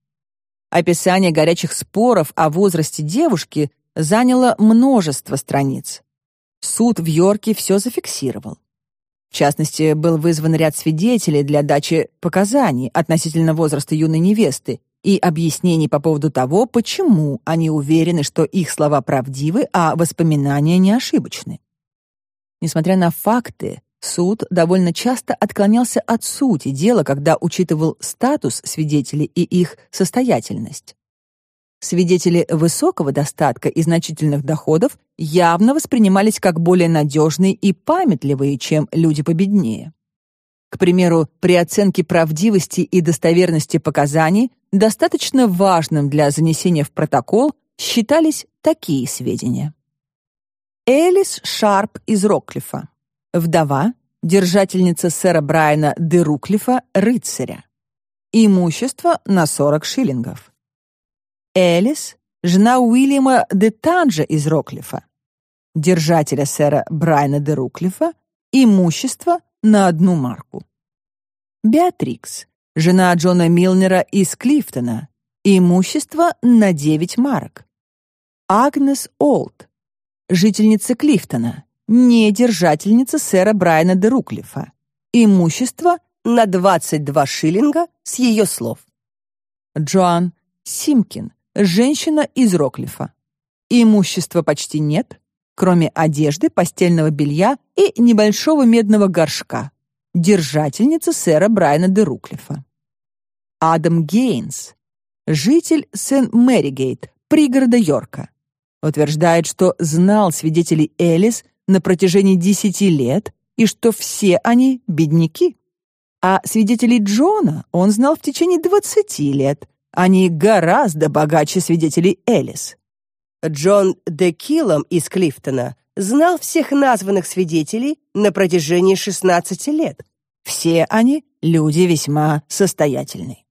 Описание горячих споров о возрасте девушки заняло множество страниц. Суд в Йорке все зафиксировал. В частности, был вызван ряд свидетелей для дачи показаний относительно возраста юной невесты и объяснений по поводу того, почему они уверены, что их слова правдивы, а воспоминания не ошибочны. Несмотря на факты, суд довольно часто отклонялся от сути дела, когда учитывал статус свидетелей и их состоятельность. Свидетели высокого достатка и значительных доходов явно воспринимались как более надежные и памятливые, чем люди победнее. К примеру, при оценке правдивости и достоверности показаний достаточно важным для занесения в протокол считались такие сведения. Элис Шарп из Роклифа, вдова, держательница сэра Брайана де Руклифа, рыцаря. Имущество на 40 шиллингов. Элис, жена Уильяма де Танжа из Роклифа, держателя сэра Брайана де Руклифа, имущество на одну марку. Беатрикс, жена Джона Милнера из Клифтона, имущество на 9 марок. Агнес Олд, жительница Клифтона, не держательница сэра Брайана де Руклифа, имущество на 22 шиллинга с ее слов. Джоан Симкин, Женщина из Роклифа. Имущества почти нет, кроме одежды, постельного белья и небольшого медного горшка. Держательница сэра Брайана де Руклифа. Адам Гейнс, житель Сент-Мэригейт, пригорода Йорка. Утверждает, что знал свидетелей Элис на протяжении десяти лет и что все они бедняки. А свидетелей Джона он знал в течение двадцати лет, они гораздо богаче свидетелей Элис. Джон Де Киллом из Клифтона знал всех названных свидетелей на протяжении 16 лет. Все они люди весьма состоятельные.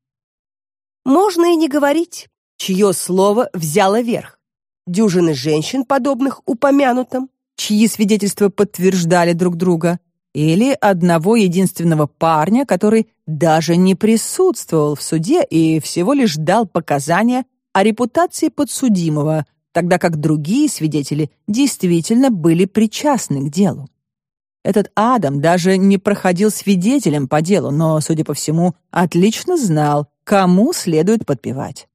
Можно и не говорить, чье слово взяло верх. Дюжины женщин, подобных упомянутым, чьи свидетельства подтверждали друг друга, или одного единственного парня, который даже не присутствовал в суде и всего лишь дал показания о репутации подсудимого, тогда как другие свидетели действительно были причастны к делу. Этот Адам даже не проходил свидетелем по делу, но, судя по всему, отлично знал, кому следует подпевать.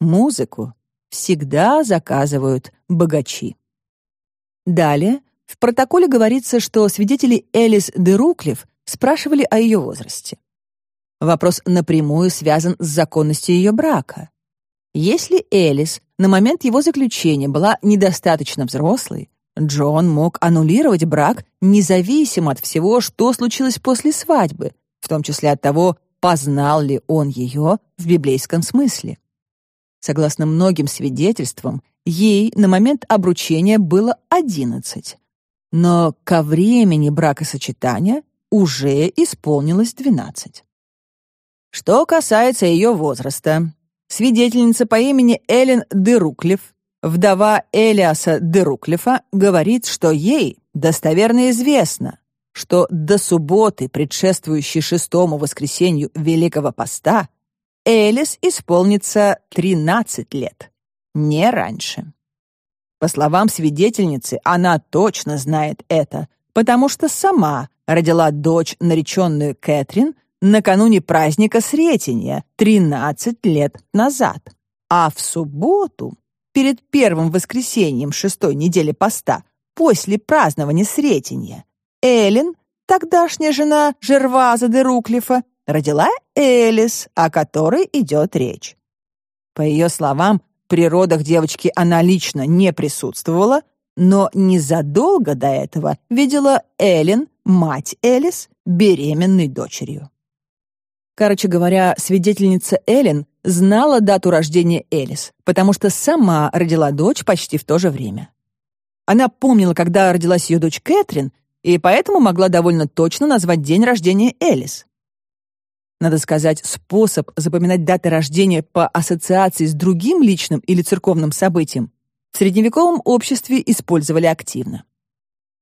Музыку всегда заказывают богачи. Далее в протоколе говорится, что свидетели Элис де Руклиф спрашивали о ее возрасте. Вопрос напрямую связан с законностью ее брака. Если Элис на момент его заключения была недостаточно взрослой, Джон мог аннулировать брак независимо от всего, что случилось после свадьбы, в том числе от того, познал ли он ее в библейском смысле. Согласно многим свидетельствам, ей на момент обручения было одиннадцать, но ко времени бракосочетания уже исполнилось 12. Что касается ее возраста, свидетельница по имени Эллен Деруклев, вдова Элиаса Деруклифа, говорит, что ей достоверно известно, что до субботы, предшествующей шестому воскресенью Великого Поста, Элис исполнится 13 лет, не раньше. По словам свидетельницы, она точно знает это, потому что сама родила дочь, нареченную Кэтрин, накануне праздника Сретения, 13 лет назад. А в субботу, перед первым воскресеньем шестой недели поста, после празднования Сретения, Эллен, тогдашняя жена Жерваза де Руклифа, родила Элис, о которой идет речь. По ее словам, при родах девочки она лично не присутствовала, но незадолго до этого видела Эллен, мать Элис, беременной дочерью. Короче говоря, свидетельница Эллен знала дату рождения Элис, потому что сама родила дочь почти в то же время. Она помнила, когда родилась ее дочь Кэтрин, и поэтому могла довольно точно назвать день рождения Элис. Надо сказать, способ запоминать даты рождения по ассоциации с другим личным или церковным событием в средневековом обществе использовали активно.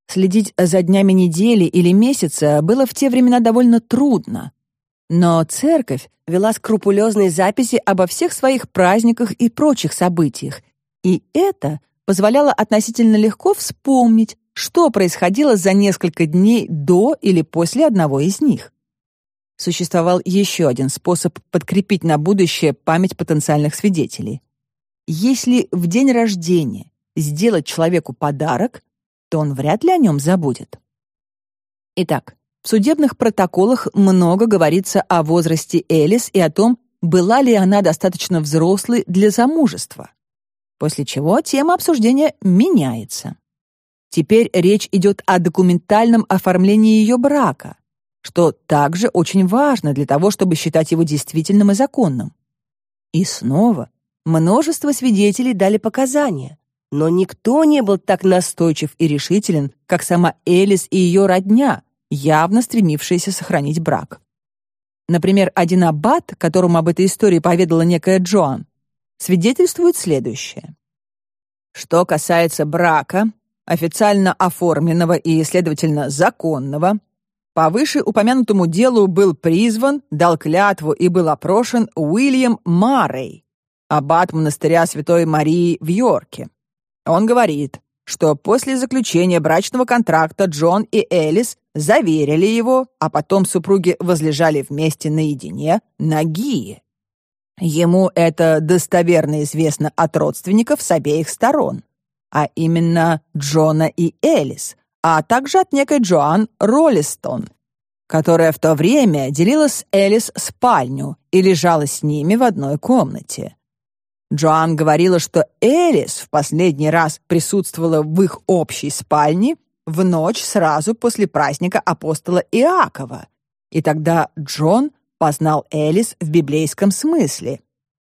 Следить за днями недели или месяца было в те времена довольно трудно, но церковь вела скрупулезные записи обо всех своих праздниках и прочих событиях, и это позволяло относительно легко вспомнить, что происходило за несколько дней до или после одного из них. Существовал еще один способ подкрепить на будущее память потенциальных свидетелей. Если в день рождения сделать человеку подарок, то он вряд ли о нем забудет. Итак, в судебных протоколах много говорится о возрасте Элис и о том, была ли она достаточно взрослой для замужества. После чего тема обсуждения меняется. Теперь речь идет о документальном оформлении ее брака, что также очень важно для того, чтобы считать его действительным и законным. И снова множество свидетелей дали показания, но никто не был так настойчив и решителен, как сама Элис и ее родня, явно стремившиеся сохранить брак. Например, один аббат, которому об этой истории поведала некая Джоан, свидетельствует следующее. Что касается брака, официально оформленного и, следовательно, законного, по вышеупомянутому делу был призван, дал клятву и был опрошен Уильям Маррей, аббат монастыря Святой Марии в Йорке. Он говорит, что после заключения брачного контракта Джон и Элис заверили его, а потом супруги возлежали вместе наедине на. Ему это достоверно известно от родственников с обеих сторон, а именно Джона и Элис, а также от некой Джоан Роллистон, которая в то время делила с Элис спальню и лежала с ними в одной комнате. Джоан говорила, что Элис в последний раз присутствовала в их общей спальне в ночь сразу после праздника апостола Иакова, и тогда Джон познал Элис в библейском смысле,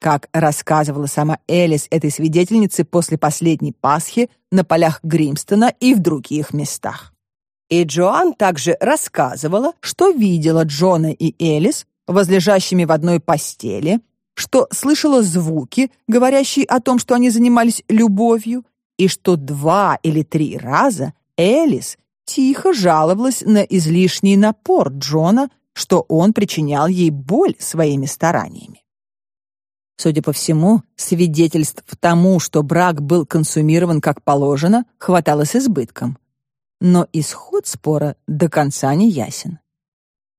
как рассказывала сама Элис этой свидетельнице после последней Пасхи на полях Гримстона и в других местах. И Джоан также рассказывала, что видела Джона и Элис возлежащими в одной постели, что слышала звуки, говорящие о том, что они занимались любовью, и что два или три раза Элис тихо жаловалась на излишний напор Джона, что он причинял ей боль своими стараниями. Судя по всему, свидетельств тому, что брак был консумирован как положено, хватало с избытком. Но исход спора до конца не ясен.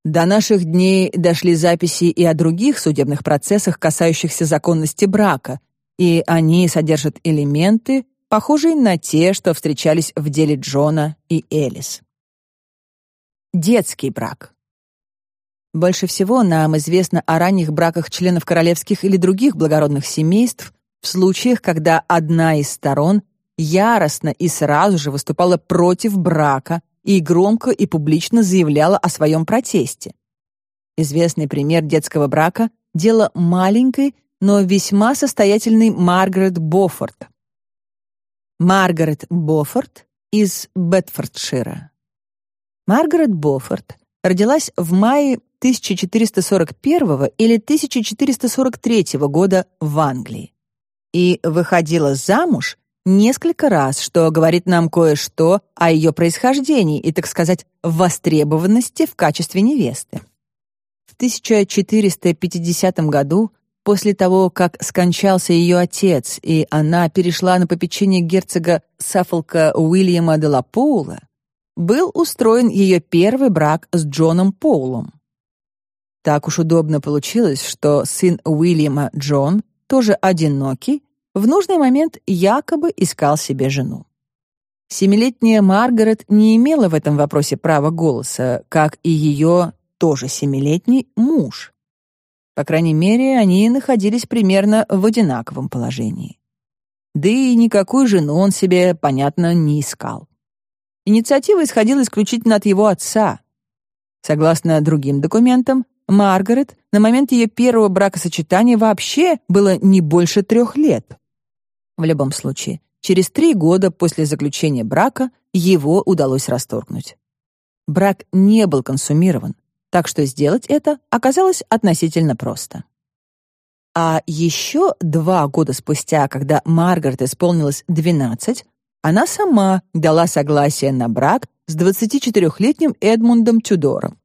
До наших дней дошли записи и о других судебных процессах, касающихся законности брака, и они содержат элементы, похожие на те, что встречались в деле Джона и Элис. Детский брак. Больше всего нам известно о ранних браках членов королевских или других благородных семейств в случаях, когда одна из сторон яростно и сразу же выступала против брака и громко и публично заявляла о своем протесте. Известный пример детского брака — дело маленькой, но весьма состоятельной Маргарет Боффорд. Маргарет Боффорд из Бетфордшира. Маргарет Боффорд родилась в мае 1441 или 1443 года в Англии и выходила замуж несколько раз, что говорит нам кое-что о ее происхождении и, так сказать, востребованности в качестве невесты. В 1450 году, после того, как скончался ее отец, и она перешла на попечение герцога Саффолка Уильяма де ла Поула, был устроен ее первый брак с Джоном Поулом. Так уж удобно получилось, что сын Уильяма Джон, тоже одинокий, в нужный момент якобы искал себе жену. Семилетняя Маргарет не имела в этом вопросе права голоса, как и ее тоже семилетний муж. По крайней мере, они находились примерно в одинаковом положении. Да и никакую жену он себе, понятно, не искал. Инициатива исходила исключительно от его отца. Согласно другим документам, Маргарет на момент ее первого бракосочетания вообще было не больше трех лет. В любом случае, через три года после заключения брака его удалось расторгнуть. Брак не был консумирован, так что сделать это оказалось относительно просто. А еще два года спустя, когда Маргарет исполнилось 12, она сама дала согласие на брак с 24-летним Эдмундом Тюдором.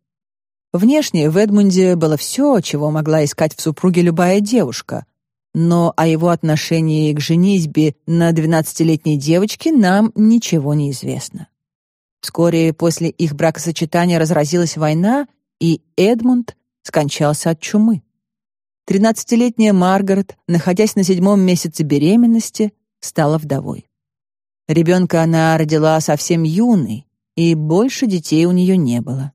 Внешне в Эдмунде было все, чего могла искать в супруге любая девушка, но о его отношении к женитьбе на 12-летней девочке нам ничего не известно. Вскоре после их бракосочетания разразилась война, и Эдмунд скончался от чумы. Тринадцатилетняя Маргарет, находясь на седьмом месяце беременности, стала вдовой. Ребенка она родила совсем юной, и больше детей у нее не было.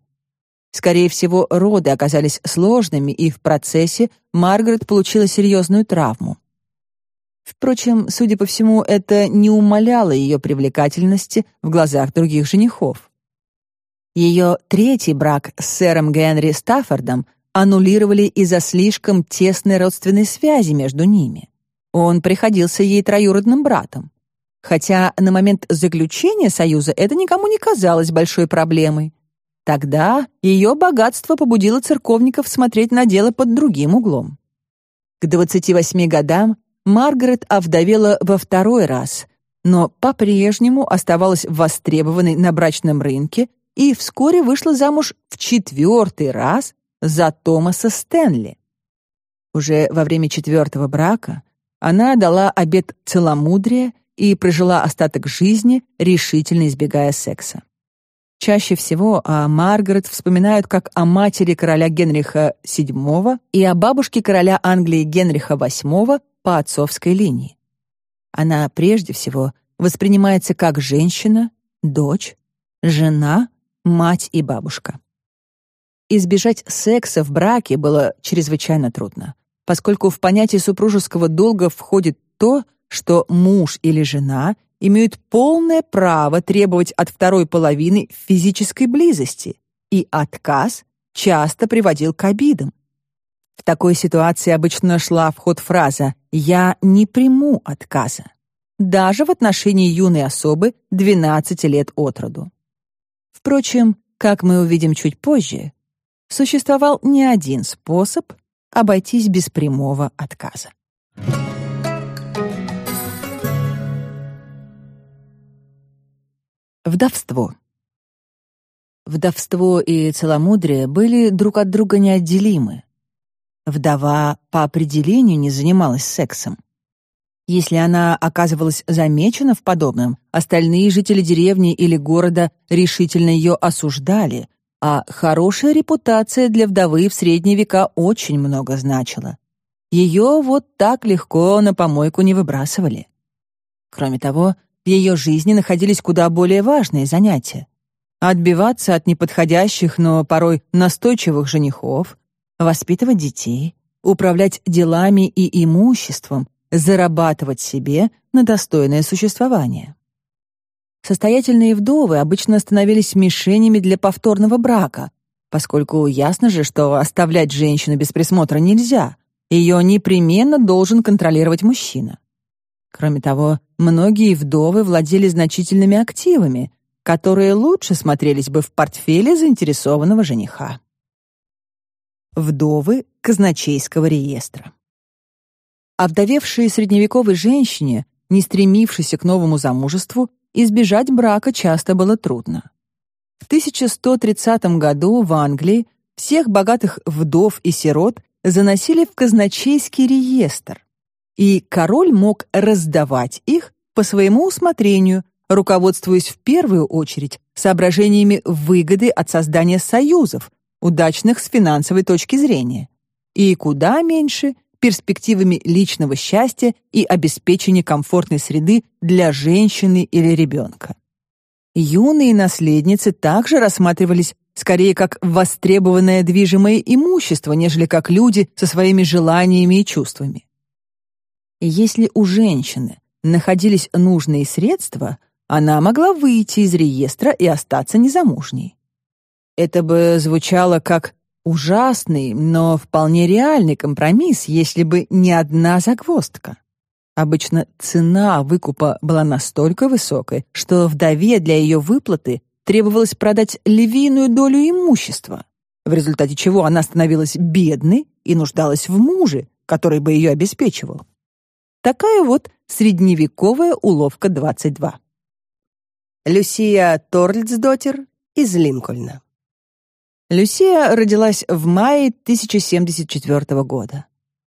Скорее всего, роды оказались сложными, и в процессе Маргарет получила серьезную травму. Впрочем, судя по всему, это не умаляло ее привлекательности в глазах других женихов. Ее третий брак с сэром Генри Стаффордом аннулировали из-за слишком тесной родственной связи между ними. Он приходился ей троюродным братом. Хотя на момент заключения союза это никому не казалось большой проблемой. Тогда ее богатство побудило церковников смотреть на дело под другим углом. К 28 годам Маргарет овдовела во второй раз, но по-прежнему оставалась востребованной на брачном рынке и вскоре вышла замуж в четвертый раз за Томаса Стэнли. Уже во время четвертого брака она дала обет целомудрия и прожила остаток жизни, решительно избегая секса. Чаще всего о Маргарет вспоминают как о матери короля Генриха VII и о бабушке короля Англии Генриха VIII по отцовской линии. Она прежде всего воспринимается как женщина, дочь, жена, мать и бабушка. Избежать секса в браке было чрезвычайно трудно, поскольку в понятие супружеского долга входит то, что муж или жена имеют полное право требовать от второй половины физической близости, и отказ часто приводил к обидам. В такой ситуации обычно шла в ход фраза «я не приму отказа», даже в отношении юной особы 12 лет от роду. Впрочем, как мы увидим чуть позже, существовал не один способ обойтись без прямого отказа. Вдовство. Вдовство и целомудрие были друг от друга неотделимы. Вдова по определению не занималась сексом. Если она оказывалась замечена в подобном, остальные жители деревни или города решительно ее осуждали, а хорошая репутация для вдовы в средние века очень много значила. Ее вот так легко на помойку не выбрасывали. Кроме того, в ее жизни находились куда более важные занятия. Отбиваться от неподходящих, но порой настойчивых женихов, воспитывать детей, управлять делами и имуществом, зарабатывать себе на достойное существование. Состоятельные вдовы обычно становились мишенями для повторного брака, поскольку ясно же, что оставлять женщину без присмотра нельзя, ее непременно должен контролировать мужчина. Кроме того, многие вдовы владели значительными активами, которые лучше смотрелись бы в портфеле заинтересованного жениха. Вдовы казначейского реестра. Овдовевшей средневековой женщине, не стремившейся к новому замужеству, избежать брака часто было трудно. В 1130 году в Англии всех богатых вдов и сирот заносили в казначейский реестр, и король мог раздавать их по своему усмотрению, руководствуясь в первую очередь соображениями выгоды от создания союзов, удачных с финансовой точки зрения, и куда меньше перспективами личного счастья и обеспечения комфортной среды для женщины или ребенка. Юные наследницы также рассматривались скорее как востребованное движимое имущество, нежели как люди со своими желаниями и чувствами. Если у женщины находились нужные средства, она могла выйти из реестра и остаться незамужней. Это бы звучало как Ужасный, но вполне реальный компромисс, если бы не одна загвоздка. Обычно цена выкупа была настолько высокой, что вдове для ее выплаты требовалось продать львиную долю имущества, в результате чего она становилась бедной и нуждалась в муже, который бы ее обеспечивал. Такая вот средневековая уловка 22. Люсия Торльцдотер из Линкольна. Люсия родилась в мае 1074 года.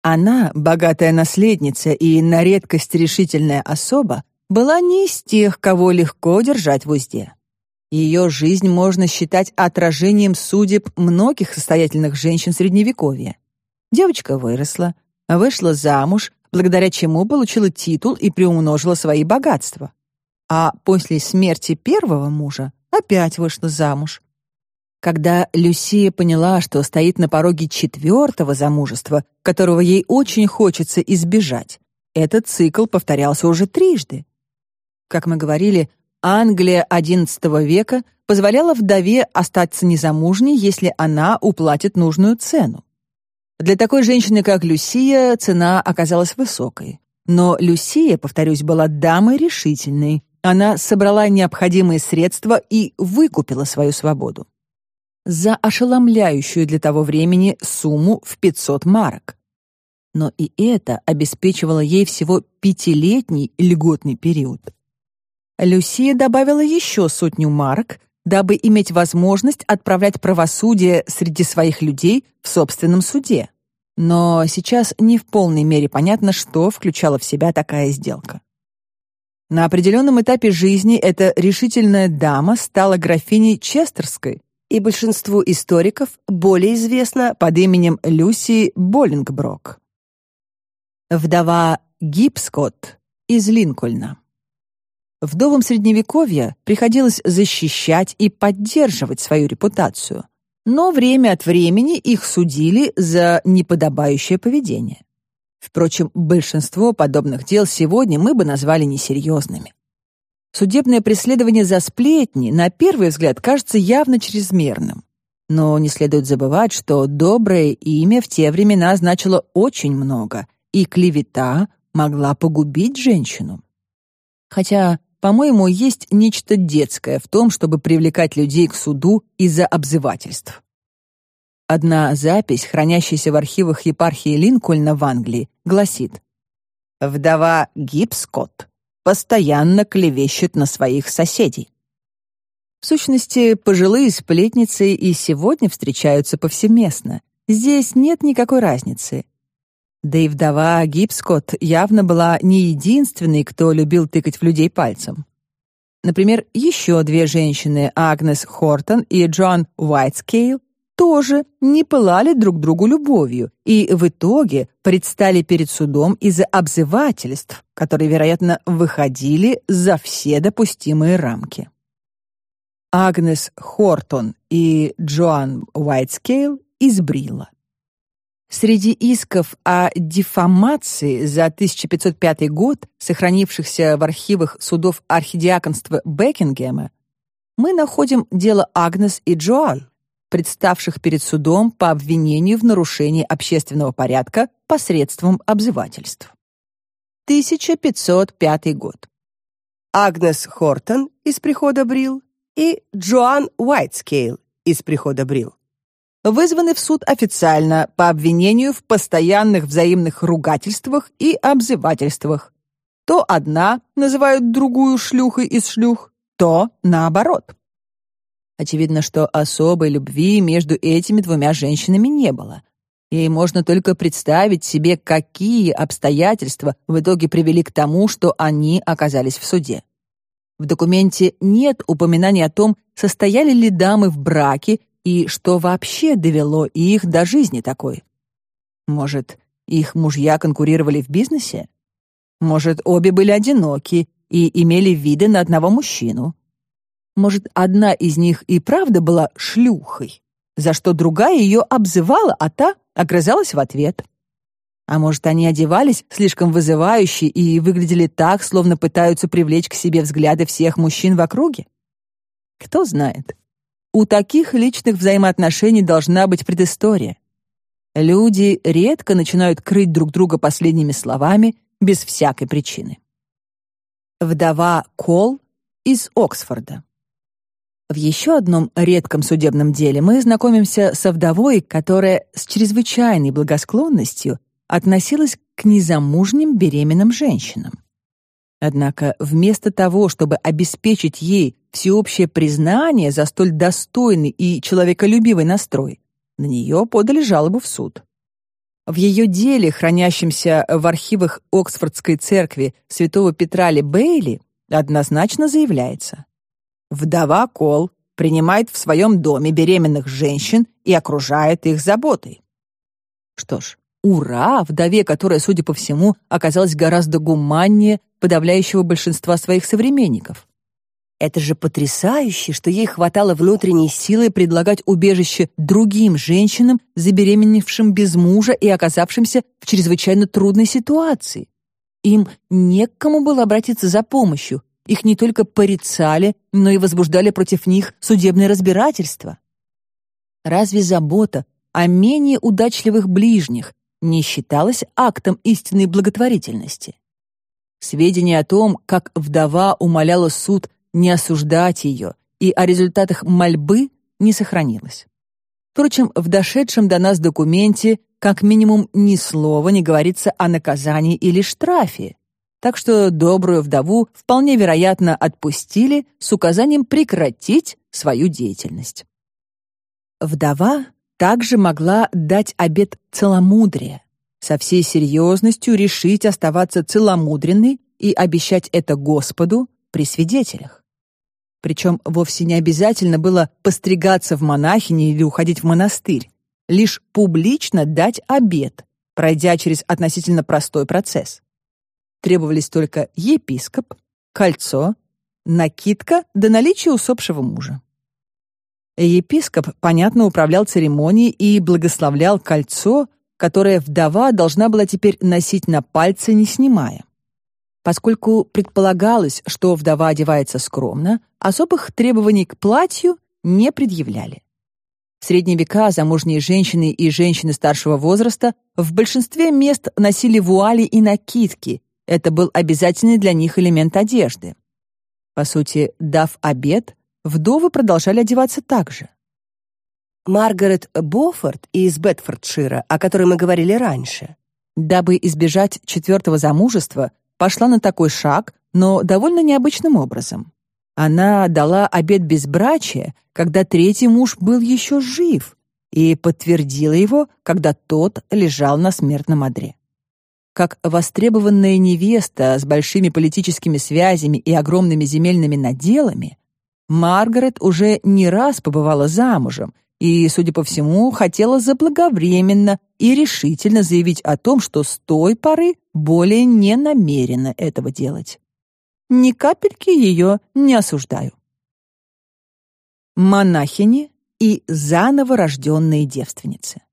Она, богатая наследница и на редкость решительная особа, была не из тех, кого легко держать в узде. Ее жизнь можно считать отражением судеб многих состоятельных женщин Средневековья. Девочка выросла, вышла замуж, благодаря чему получила титул и приумножила свои богатства. А после смерти первого мужа опять вышла замуж, когда Люсия поняла, что стоит на пороге четвертого замужества, которого ей очень хочется избежать, этот цикл повторялся уже трижды. Как мы говорили, Англия XI века позволяла вдове остаться незамужней, если она уплатит нужную цену. Для такой женщины, как Люсия, цена оказалась высокой. Но Люсия, повторюсь, была дамой решительной. Она собрала необходимые средства и выкупила свою свободу за ошеломляющую для того времени сумму в 500 марок. Но и это обеспечивало ей всего пятилетний льготный период. Люсия добавила еще сотню марок, дабы иметь возможность отправлять правосудие среди своих людей в собственном суде. Но сейчас не в полной мере понятно, что включала в себя такая сделка. На определенном этапе жизни эта решительная дама стала графиней Честерской, и большинству историков более известна под именем Люси Боллингброк. Вдова Гибскотт из Линкольна. Вдовам Средневековья приходилось защищать и поддерживать свою репутацию, но время от времени их судили за неподобающее поведение. Впрочем, большинство подобных дел сегодня мы бы назвали несерьезными. Судебное преследование за сплетни на первый взгляд кажется явно чрезмерным. Но не следует забывать, что доброе имя в те времена значило очень много, и клевета могла погубить женщину. Хотя, по-моему, есть нечто детское в том, чтобы привлекать людей к суду из-за обзывательств. Одна запись, хранящаяся в архивах епархии Линкольна в Англии, гласит «Вдова Гибскотт постоянно клевещет на своих соседей. В сущности, пожилые сплетницы и сегодня встречаются повсеместно. Здесь нет никакой разницы. Да и вдова Гибскотт явно была не единственной, кто любил тыкать в людей пальцем. Например, еще две женщины, Агнес Хортон и Джон Уайтскейл, тоже не пылали друг другу любовью и в итоге предстали перед судом из-за обзывательств, которые, вероятно, выходили за все допустимые рамки. Агнес Хортон и Джоан Уайтскейл из Брилла. Среди исков о дефамации за 1505 год, сохранившихся в архивах судов архидиаконства Бекингема, мы находим дело Агнес и Джоан, представших перед судом по обвинению в нарушении общественного порядка посредством обзывательств. 1505 год. Агнес Хортон из прихода Брил и Джоан Уайтскейл из прихода Брил вызваны в суд официально по обвинению в постоянных взаимных ругательствах и обзывательствах. То одна называют другую шлюхой из шлюх, то наоборот. Очевидно, что особой любви между этими двумя женщинами не было. И можно только представить себе, какие обстоятельства в итоге привели к тому, что они оказались в суде. В документе нет упоминания о том, состояли ли дамы в браке и что вообще довело их до жизни такой. Может, их мужья конкурировали в бизнесе? Может, обе были одиноки и имели виды на одного мужчину? Может, одна из них и правда была шлюхой, за что другая ее обзывала, а та огрызалась в ответ. А может, они одевались слишком вызывающе и выглядели так, словно пытаются привлечь к себе взгляды всех мужчин в округе? Кто знает. У таких личных взаимоотношений должна быть предыстория. Люди редко начинают крыть друг друга последними словами без всякой причины. Вдова Кол из Оксфорда. В еще одном редком судебном деле мы знакомимся со вдовой, которая с чрезвычайной благосклонностью относилась к незамужним беременным женщинам. Однако вместо того, чтобы обеспечить ей всеобщее признание за столь достойный и человеколюбивый настрой, на нее подали жалобу в суд. В ее деле, хранящемся в архивах Оксфордской церкви святого Петра Ли Бейли, однозначно заявляется «Вдова Кол принимает в своем доме беременных женщин и окружает их заботой». Что ж, ура вдове, которая, судя по всему, оказалась гораздо гуманнее подавляющего большинства своих современников. Это же потрясающе, что ей хватало внутренней силы предлагать убежище другим женщинам, забеременевшим без мужа и оказавшимся в чрезвычайно трудной ситуации. Им не к кому было обратиться за помощью, их не только порицали, но и возбуждали против них судебное разбирательство. Разве забота о менее удачливых ближних не считалась актом истинной благотворительности? Сведения о том, как вдова умоляла суд не осуждать ее, и о результатах мольбы не сохранилось. Впрочем, в дошедшем до нас документе как минимум ни слова не говорится о наказании или штрафе, так что добрую вдову вполне вероятно отпустили с указанием прекратить свою деятельность. Вдова также могла дать обет целомудрия, со всей серьезностью решить оставаться целомудренной и обещать это Господу при свидетелях. Причем вовсе не обязательно было постригаться в монахини или уходить в монастырь, лишь публично дать обет, пройдя через относительно простой процесс. Требовались только епископ, кольцо, накидка да наличие усопшего мужа. Епископ, понятно, управлял церемонией и благословлял кольцо, которое вдова должна была теперь носить на пальце, не снимая. Поскольку предполагалось, что вдова одевается скромно, особых требований к платью не предъявляли. В средние века замужние женщины и женщины старшего возраста в большинстве мест носили вуали и накидки. Это был обязательный для них элемент одежды. По сути, дав обед, вдовы продолжали одеваться так же. Маргарет Боффорд из Бетфордшира, о которой мы говорили раньше, дабы избежать четвертого замужества, пошла на такой шаг, но довольно необычным образом. Она дала обет безбрачия, когда третий муж был еще жив, и подтвердила его, когда тот лежал на смертном одре. Как востребованная невеста с большими политическими связями и огромными земельными наделами, Маргарет уже не раз побывала замужем и, судя по всему, хотела заблаговременно и решительно заявить о том, что с той поры более не намерена этого делать. Ни капельки ее не осуждаю. Монахини и заново рожденные девственницы.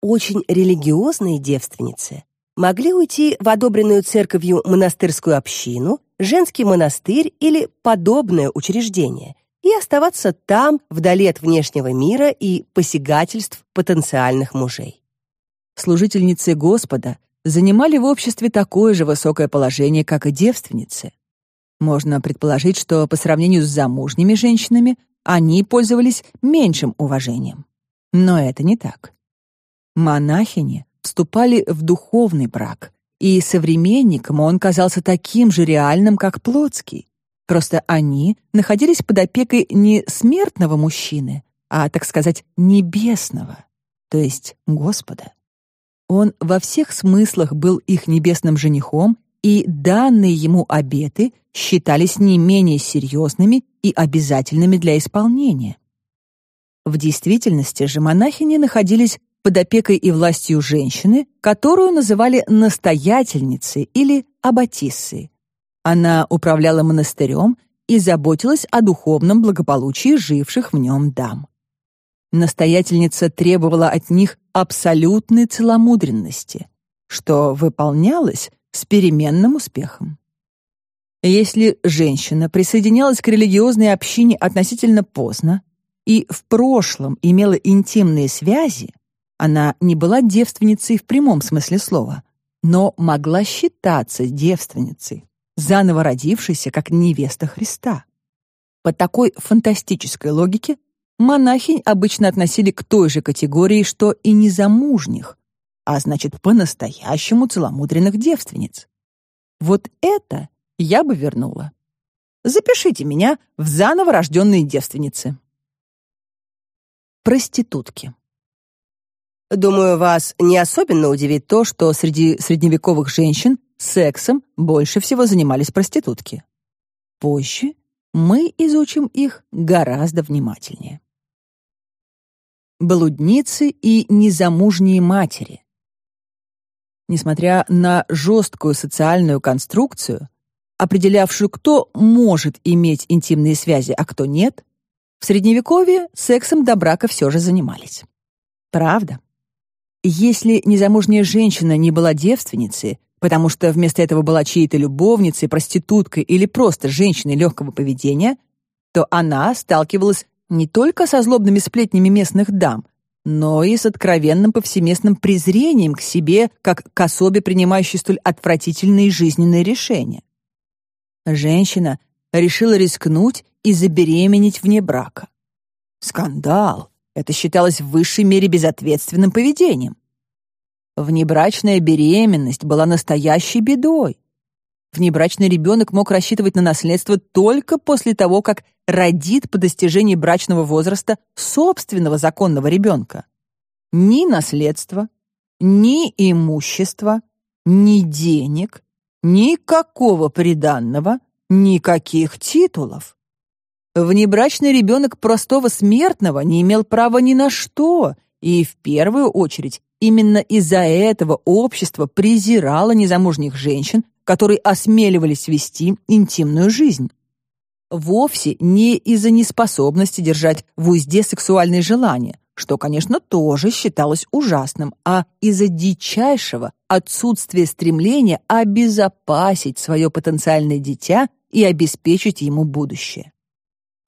Очень религиозные девственницы могли уйти в одобренную церковью монастырскую общину, женский монастырь или подобное учреждение – и оставаться там, вдали от внешнего мира и посягательств потенциальных мужей. Служительницы Господа занимали в обществе такое же высокое положение, как и девственницы. Можно предположить, что по сравнению с замужними женщинами они пользовались меньшим уважением. Но это не так. Монахини вступали в духовный брак, и современникам он казался таким же реальным, как плотский. Просто они находились под опекой не смертного мужчины, а, так сказать, небесного, то есть Господа. Он во всех смыслах был их небесным женихом, и данные ему обеты считались не менее серьезными и обязательными для исполнения. В действительности же монахини находились под опекой и властью женщины, которую называли настоятельницей или аббатиссой, она управляла монастырем и заботилась о духовном благополучии живших в нем дам. Настоятельница требовала от них абсолютной целомудренности, что выполнялось с переменным успехом. Если женщина присоединялась к религиозной общине относительно поздно и в прошлом имела интимные связи, она не была девственницей в прямом смысле слова, но могла считаться девственницей, заново родившейся как невеста Христа. По такой фантастической логике монахинь обычно относили к той же категории, что и незамужних, а значит, по-настоящему целомудренных девственниц. Вот это я бы вернула. Запишите меня в заново рожденные девственницы. Проститутки. Думаю, вас не особенно удивит то, что среди средневековых женщин сексом больше всего занимались проститутки. Позже мы изучим их гораздо внимательнее. Блудницы и незамужние матери. Несмотря на жесткую социальную конструкцию, определявшую, кто может иметь интимные связи, а кто нет, в Средневековье сексом до брака все же занимались. Правда. Если незамужняя женщина не была девственницей, потому что вместо этого была чьей-то любовницей, проституткой или просто женщиной легкого поведения, то она сталкивалась не только со злобными сплетнями местных дам, но и с откровенным повсеместным презрением к себе, как к особе, принимающей столь отвратительные жизненные решения. Женщина решила рискнуть и забеременеть вне брака. Скандал. Это считалось в высшей мере безответственным поведением. Внебрачная беременность была настоящей бедой. Внебрачный ребенок мог рассчитывать на наследство только после того, как родит по достижении брачного возраста собственного законного ребенка. Ни наследства, ни имущества, ни денег, никакого приданного, никаких титулов. Внебрачный ребенок простого смертного не имел права ни на что, и в первую очередь именно из-за этого общество презирало незамужних женщин, которые осмеливались вести интимную жизнь. Вовсе не из-за неспособности держать в узде сексуальные желания, что, конечно, тоже считалось ужасным, а из-за дичайшего отсутствия стремления обезопасить свое потенциальное дитя и обеспечить ему будущее.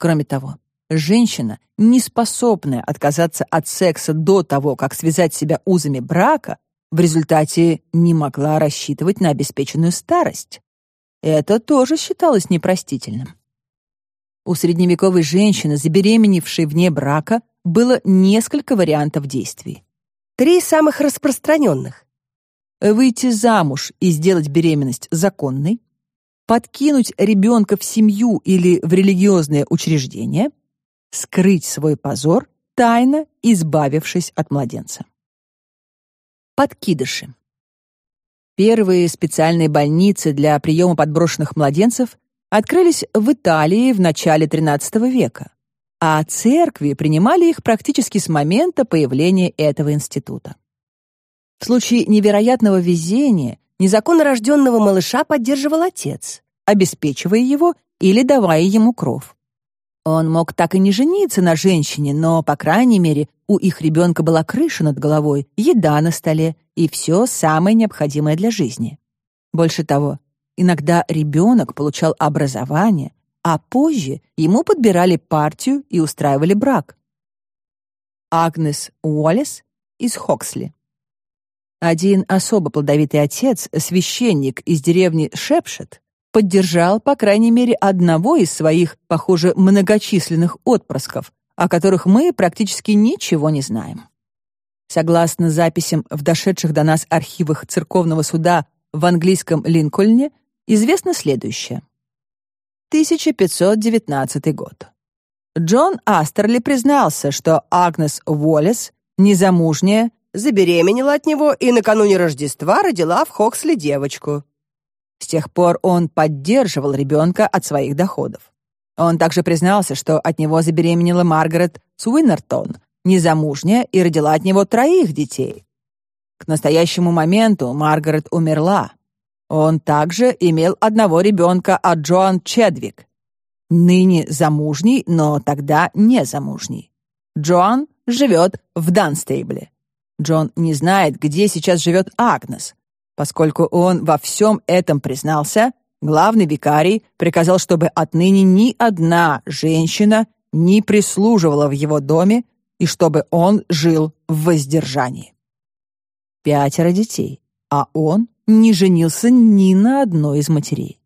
Кроме того, женщина, не способная отказаться от секса до того, как связать себя узами брака, в результате не могла рассчитывать на обеспеченную старость. Это тоже считалось непростительным. У средневековой женщины, забеременевшей вне брака, было несколько вариантов действий. Три самых распространенных. Выйти замуж и сделать беременность законной, подкинуть ребенка в семью или в религиозное учреждение, скрыть свой позор, тайно избавившись от младенца. Подкидыши. Первые специальные больницы для приема подброшенных младенцев открылись в Италии в начале XIII века, а церкви принимали их практически с момента появления этого института. В случае невероятного везения Незаконно рожденного малыша поддерживал отец, обеспечивая его или давая ему кров. Он мог так и не жениться на женщине, но, по крайней мере, у их ребенка была крыша над головой, еда на столе и все самое необходимое для жизни. Больше того, иногда ребенок получал образование, а позже ему подбирали партию и устраивали брак. Агнес Уоллес из Хоксли один особо плодовитый отец, священник из деревни Шепшет, поддержал, по крайней мере, одного из своих, похоже, многочисленных отпрысков, о которых мы практически ничего не знаем. Согласно записям в дошедших до нас архивах церковного суда в английском Линкольне, известно следующее. 1519 год. Джон Астерли признался, что Агнес Уоллес, незамужняя, забеременела от него и накануне Рождества родила в Хоксли девочку. С тех пор он поддерживал ребенка от своих доходов. Он также признался, что от него забеременела Маргарет Суиннертон, незамужняя, и родила от него троих детей. К настоящему моменту Маргарет умерла. Он также имел одного ребенка от Джоан Чедвик, ныне замужний, но тогда не замужний. Джоан живет в Данстейбле. Джон не знает, где сейчас живет Агнес. Поскольку он во всем этом признался, главный викарий приказал, чтобы отныне ни одна женщина не прислуживала в его доме и чтобы он жил в воздержании. Пятеро детей, а он не женился ни на одной из матерей.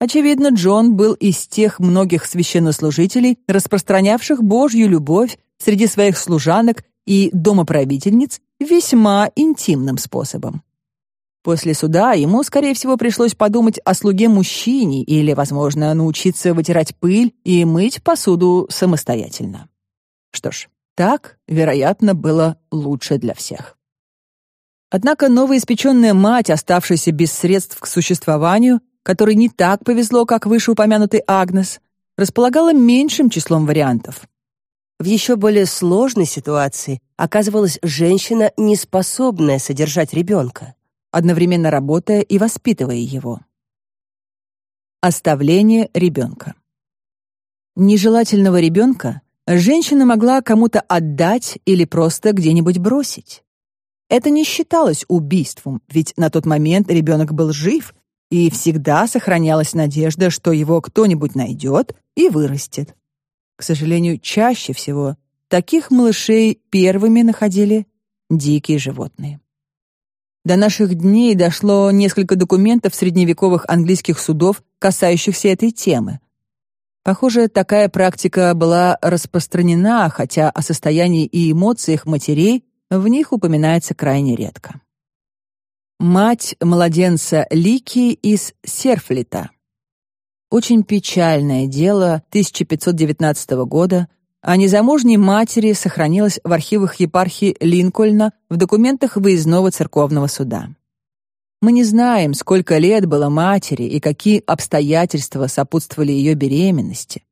Очевидно, Джон был из тех многих священнослужителей, распространявших Божью любовь среди своих служанок и домоправительниц весьма интимным способом. После суда ему, скорее всего, пришлось подумать о слуге-мужчине или, возможно, научиться вытирать пыль и мыть посуду самостоятельно. Что ж, так, вероятно, было лучше для всех. Однако новоиспеченная мать, оставшаяся без средств к существованию, которой не так повезло, как вышеупомянутый Агнес, располагала меньшим числом вариантов. В еще более сложной ситуации оказывалась женщина, неспособная содержать ребенка одновременно работая и воспитывая его. Оставление ребенка. Нежелательного ребенка женщина могла кому-то отдать или просто где-нибудь бросить. Это не считалось убийством, ведь на тот момент ребенок был жив, и всегда сохранялась надежда, что его кто-нибудь найдет и вырастет. К сожалению, чаще всего таких малышей первыми находили дикие животные. До наших дней дошло несколько документов средневековых английских судов, касающихся этой темы. Похоже, такая практика была распространена, хотя о состоянии и эмоциях матерей в них упоминается крайне редко. Мать младенца Лики из Серфлита. Очень печальное дело 1519 года, о незамужней матери сохранилось в архивах епархии Линкольна в документах выездного церковного суда. Мы не знаем, сколько лет было матери и какие обстоятельства сопутствовали ее беременности.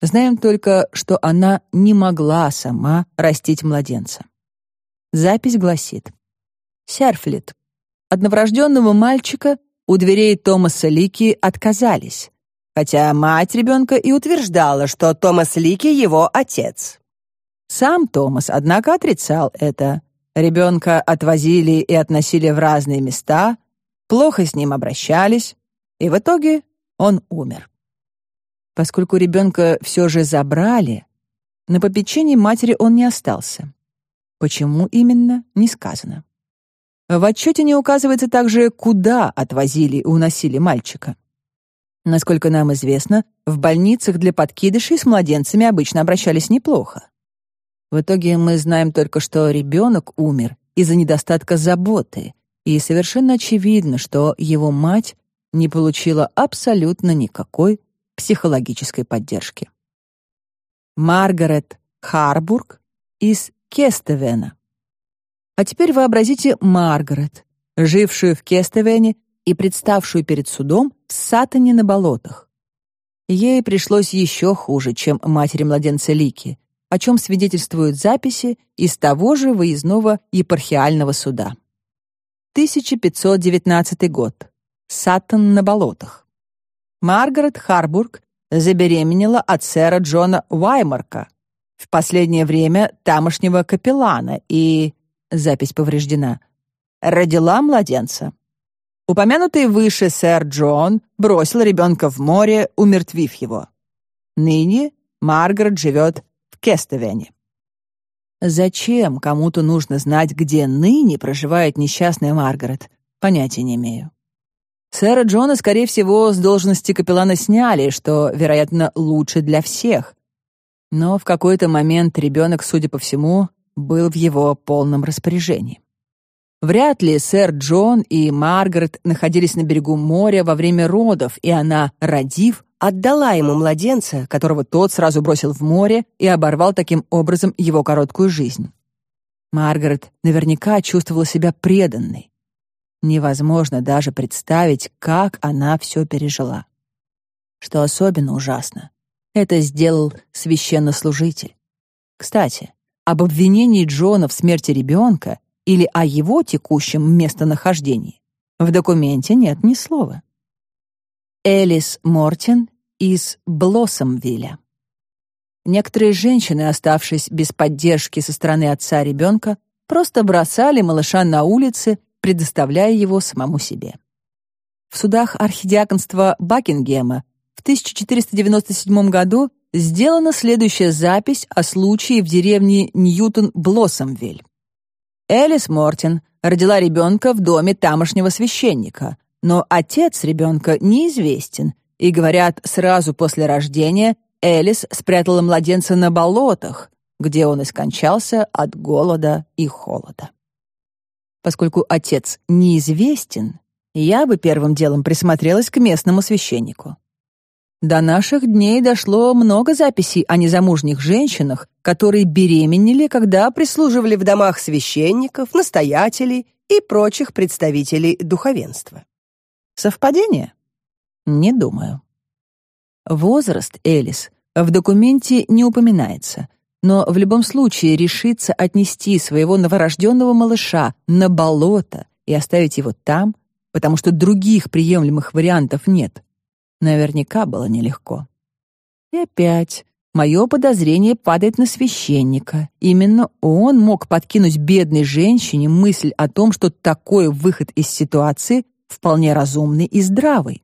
Знаем только, что она не могла сама растить младенца. Запись гласит. Серфлит. От новорожденного мальчика у дверей Томаса Лики отказались, хотя мать ребенка и утверждала, что Томас Лики его отец. Сам Томас, однако, отрицал это. Ребенка отвозили и относили в разные места, плохо с ним обращались, и в итоге он умер. Поскольку ребенка все же забрали, на попечении матери он не остался. Почему именно, не сказано. В отчете не указывается также, куда отвозили и уносили мальчика. Насколько нам известно, в больницах для подкидышей с младенцами обычно обращались неплохо. В итоге мы знаем только, что ребенок умер из-за недостатка заботы, и совершенно очевидно, что его мать не получила абсолютно никакой психологической поддержки. Маргарет Харбург из Кестевена. А теперь вообразите Маргарет, жившую в Кестевене и представшую перед судом в Сатане на болотах. Ей пришлось еще хуже, чем матери младенца Лики, о чем свидетельствуют записи из того же выездного епархиального суда. 1519 год. Саттон на болотах. Маргарет Харбург забеременела от сэра Джона Уаймарка, в последнее время тамошнего капеллана, и... Запись повреждена. Родила младенца. Упомянутый выше сэр Джон бросил ребенка в море, умертвив его. Ныне Маргарет живет в Кестевене. Зачем кому-то нужно знать, где ныне проживает несчастная Маргарет? Понятия не имею. Сэра Джона, скорее всего, с должности капеллана сняли, что, вероятно, лучше для всех. Но в какой-то момент ребенок, судя по всему, был в его полном распоряжении. Вряд ли сэр Джон и Маргарет находились на берегу моря во время родов, и она, родив, отдала ему младенца, которого тот сразу бросил в море и оборвал таким образом его короткую жизнь. Маргарет наверняка чувствовала себя преданной. Невозможно даже представить, как она все пережила. Что особенно ужасно, это сделал священнослужитель. Кстати, об обвинении Джона в смерти ребенка или о его текущем местонахождении в документе нет ни слова. Элис Мортин из Блоссомвилля. Некоторые женщины, оставшись без поддержки со стороны отца ребенка, просто бросали малыша на улице, предоставляя его самому себе. В судах архидиаконства Бакингема в 1497 году сделана следующая запись о случае в деревне Ньютон-Блоссомвиль. Элис Мортин родила ребенка в доме тамошнего священника, но отец ребенка неизвестен, и, говорят, сразу после рождения Элис спрятала младенца на болотах, где он и скончался от голода и холода. Поскольку отец неизвестен, я бы первым делом присмотрелась к местному священнику. До наших дней дошло много записей о незамужних женщинах, которые беременели, когда прислуживали в домах священников, настоятелей и прочих представителей духовенства. Совпадение? Не думаю. Возраст Элис в документе не упоминается, но в любом случае решиться отнести своего новорожденного малыша на болото и оставить его там, потому что других приемлемых вариантов нет, наверняка было нелегко. И опять мое подозрение падает на священника. Именно он мог подкинуть бедной женщине мысль о том, что такой выход из ситуации вполне разумный и здравый.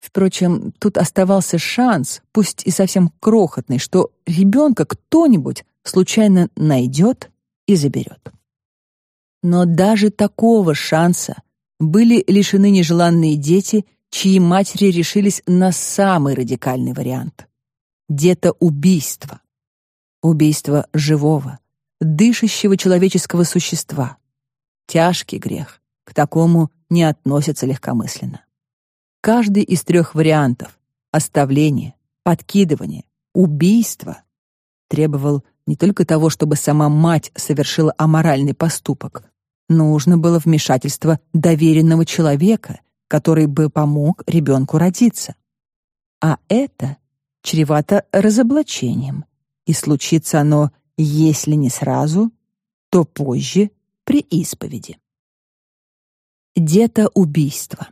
Впрочем, тут оставался шанс, пусть и совсем крохотный, что ребенка кто-нибудь случайно найдет и заберет. Но даже такого шанса были лишены нежеланные дети, чьи матери решились на самый радикальный вариант — детоубийство. Убийство живого, дышащего человеческого существа. Тяжкий грех, к такому не относятся легкомысленно. Каждый из трех вариантов — оставление, подкидывание, убийство — требовал не только того, чтобы сама мать совершила аморальный поступок. Нужно было вмешательство доверенного человека, который бы помог ребенку родиться. А это чревато разоблачением, и случится оно, если не сразу, то позже при исповеди. Детоубийство.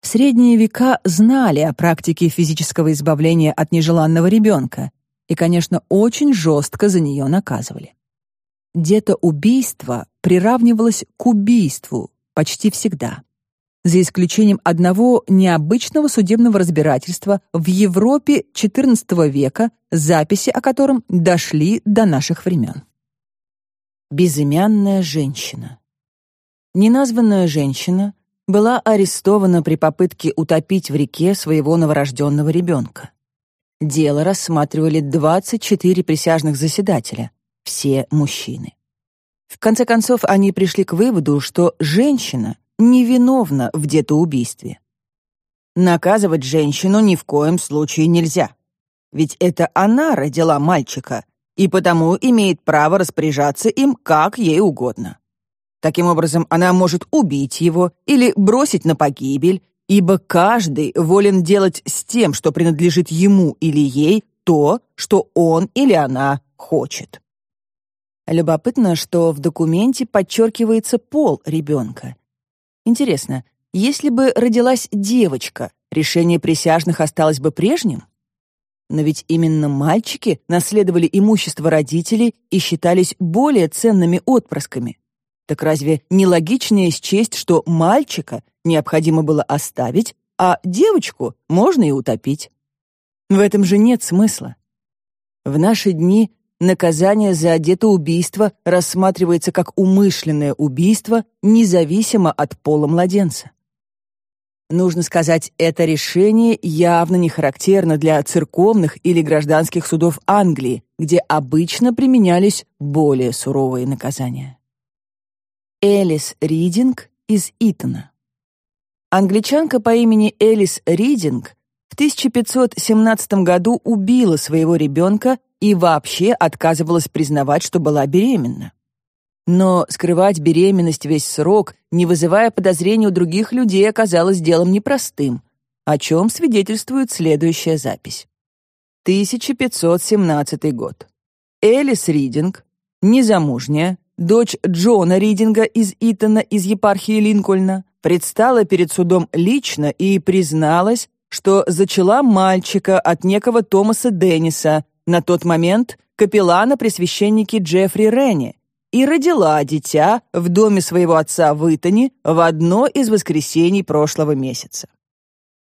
В средние века знали о практике физического избавления от нежеланного ребенка и, конечно, очень жестко за нее наказывали. Детоубийство приравнивалось к убийству почти всегда, за исключением одного необычного судебного разбирательства в Европе XIV века, записи о котором дошли до наших времен. Безымянная женщина. Неназванная женщина была арестована при попытке утопить в реке своего новорожденного ребенка. Дело рассматривали 24 присяжных заседателя, все мужчины. В конце концов, они пришли к выводу, что женщина невиновна в детоубийстве. Наказывать женщину ни в коем случае нельзя. Ведь это она родила мальчика и потому имеет право распоряжаться им как ей угодно. Таким образом, она может убить его или бросить на погибель, ибо каждый волен делать с тем, что принадлежит ему или ей, то, что он или она хочет. Любопытно, что в документе подчеркивается пол ребенка. Интересно, если бы родилась девочка, решение присяжных осталось бы прежним? Но ведь именно мальчики наследовали имущество родителей и считались более ценными отпрысками. Так разве не логичнее счесть, что мальчика необходимо было оставить, а девочку можно и утопить? В этом же нет смысла. В наши дни наказание за детоубийство рассматривается как умышленное убийство, независимо от пола младенца. Нужно сказать, это решение явно не характерно для церковных или гражданских судов Англии, где обычно применялись более суровые наказания. Элис Ридинг из Итона. Англичанка по имени Элис Ридинг в 1517 году убила своего ребенка и вообще отказывалась признавать, что была беременна. Но скрывать беременность весь срок, не вызывая подозрений у других людей, оказалось делом непростым, о чем свидетельствует следующая запись. 1517 год. Элис Ридинг, незамужняя, дочь Джона Ридинга из Итона из епархии Линкольна, предстала перед судом лично и призналась, что зачала мальчика от некого Томаса Денниса, на тот момент капеллана при священнике Джеффри Ренни, и родила дитя в доме своего отца в Итоне в одно из воскресений прошлого месяца.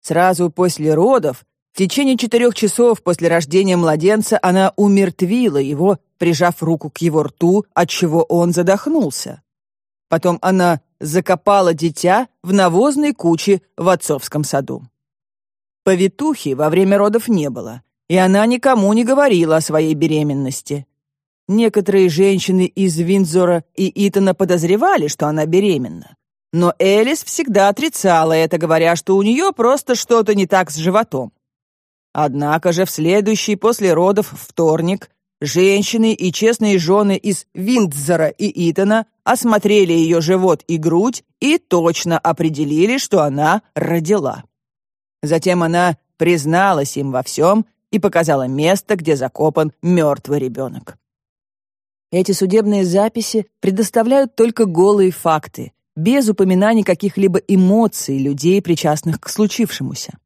Сразу после родов в течение четырех часов после рождения младенца она умертвила его, прижав руку к его рту, от чего он задохнулся. Потом она закопала дитя в навозной куче в отцовском саду. Повитухи во время родов не было, и она никому не говорила о своей беременности. Некоторые женщины из Виндзора и Итана подозревали, что она беременна. Но Элис всегда отрицала это, говоря, что у нее просто что-то не так с животом. Однако же в следующий после родов вторник женщины и честные жены из Виндзора и Итана осмотрели ее живот и грудь и точно определили, что она родила. Затем она призналась им во всем и показала место, где закопан мертвый ребенок. Эти судебные записи предоставляют только голые факты, без упоминаний каких-либо эмоций людей, причастных к случившемуся.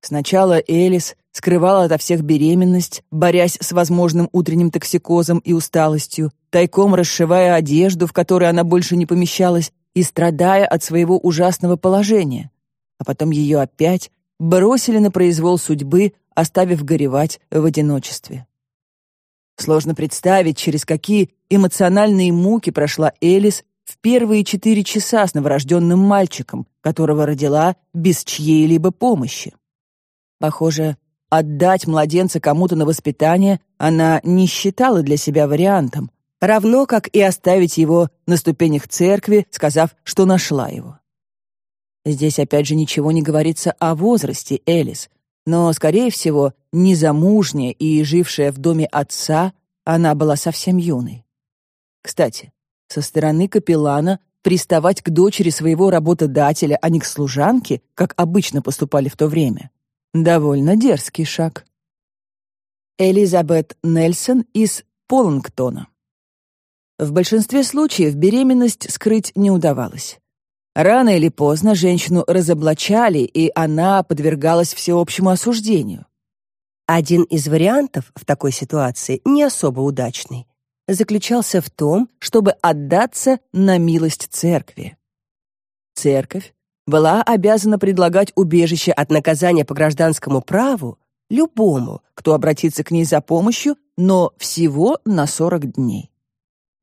Сначала Элис скрывала ото всех беременность, борясь с возможным утренним токсикозом и усталостью, тайком расшивая одежду, в которой она больше не помещалась, и страдая от своего ужасного положения. А потом ее опять бросили на произвол судьбы, оставив горевать в одиночестве. Сложно представить, через какие эмоциональные муки прошла Элис в первые четыре часа с новорожденным мальчиком, которого родила без чьей-либо помощи. Похоже, отдать младенца кому-то на воспитание она не считала для себя вариантом, равно как и оставить его на ступенях церкви, сказав, что нашла его. Здесь опять же ничего не говорится о возрасте Элис, но, скорее всего, незамужняя и жившая в доме отца, она была совсем юной. Кстати, со стороны капеллана приставать к дочери своего работодателя, а не к служанке, как обычно поступали в то время. Довольно дерзкий шаг. Элизабет Нельсон из Поллингтона. В большинстве случаев беременность скрыть не удавалось. Рано или поздно женщину разоблачали, и она подвергалась всеобщему осуждению. Один из вариантов в такой ситуации не особо удачный заключался в том, чтобы отдаться на милость церкви. Церковь была обязана предлагать убежище от наказания по гражданскому праву любому, кто обратится к ней за помощью, но всего на 40 дней.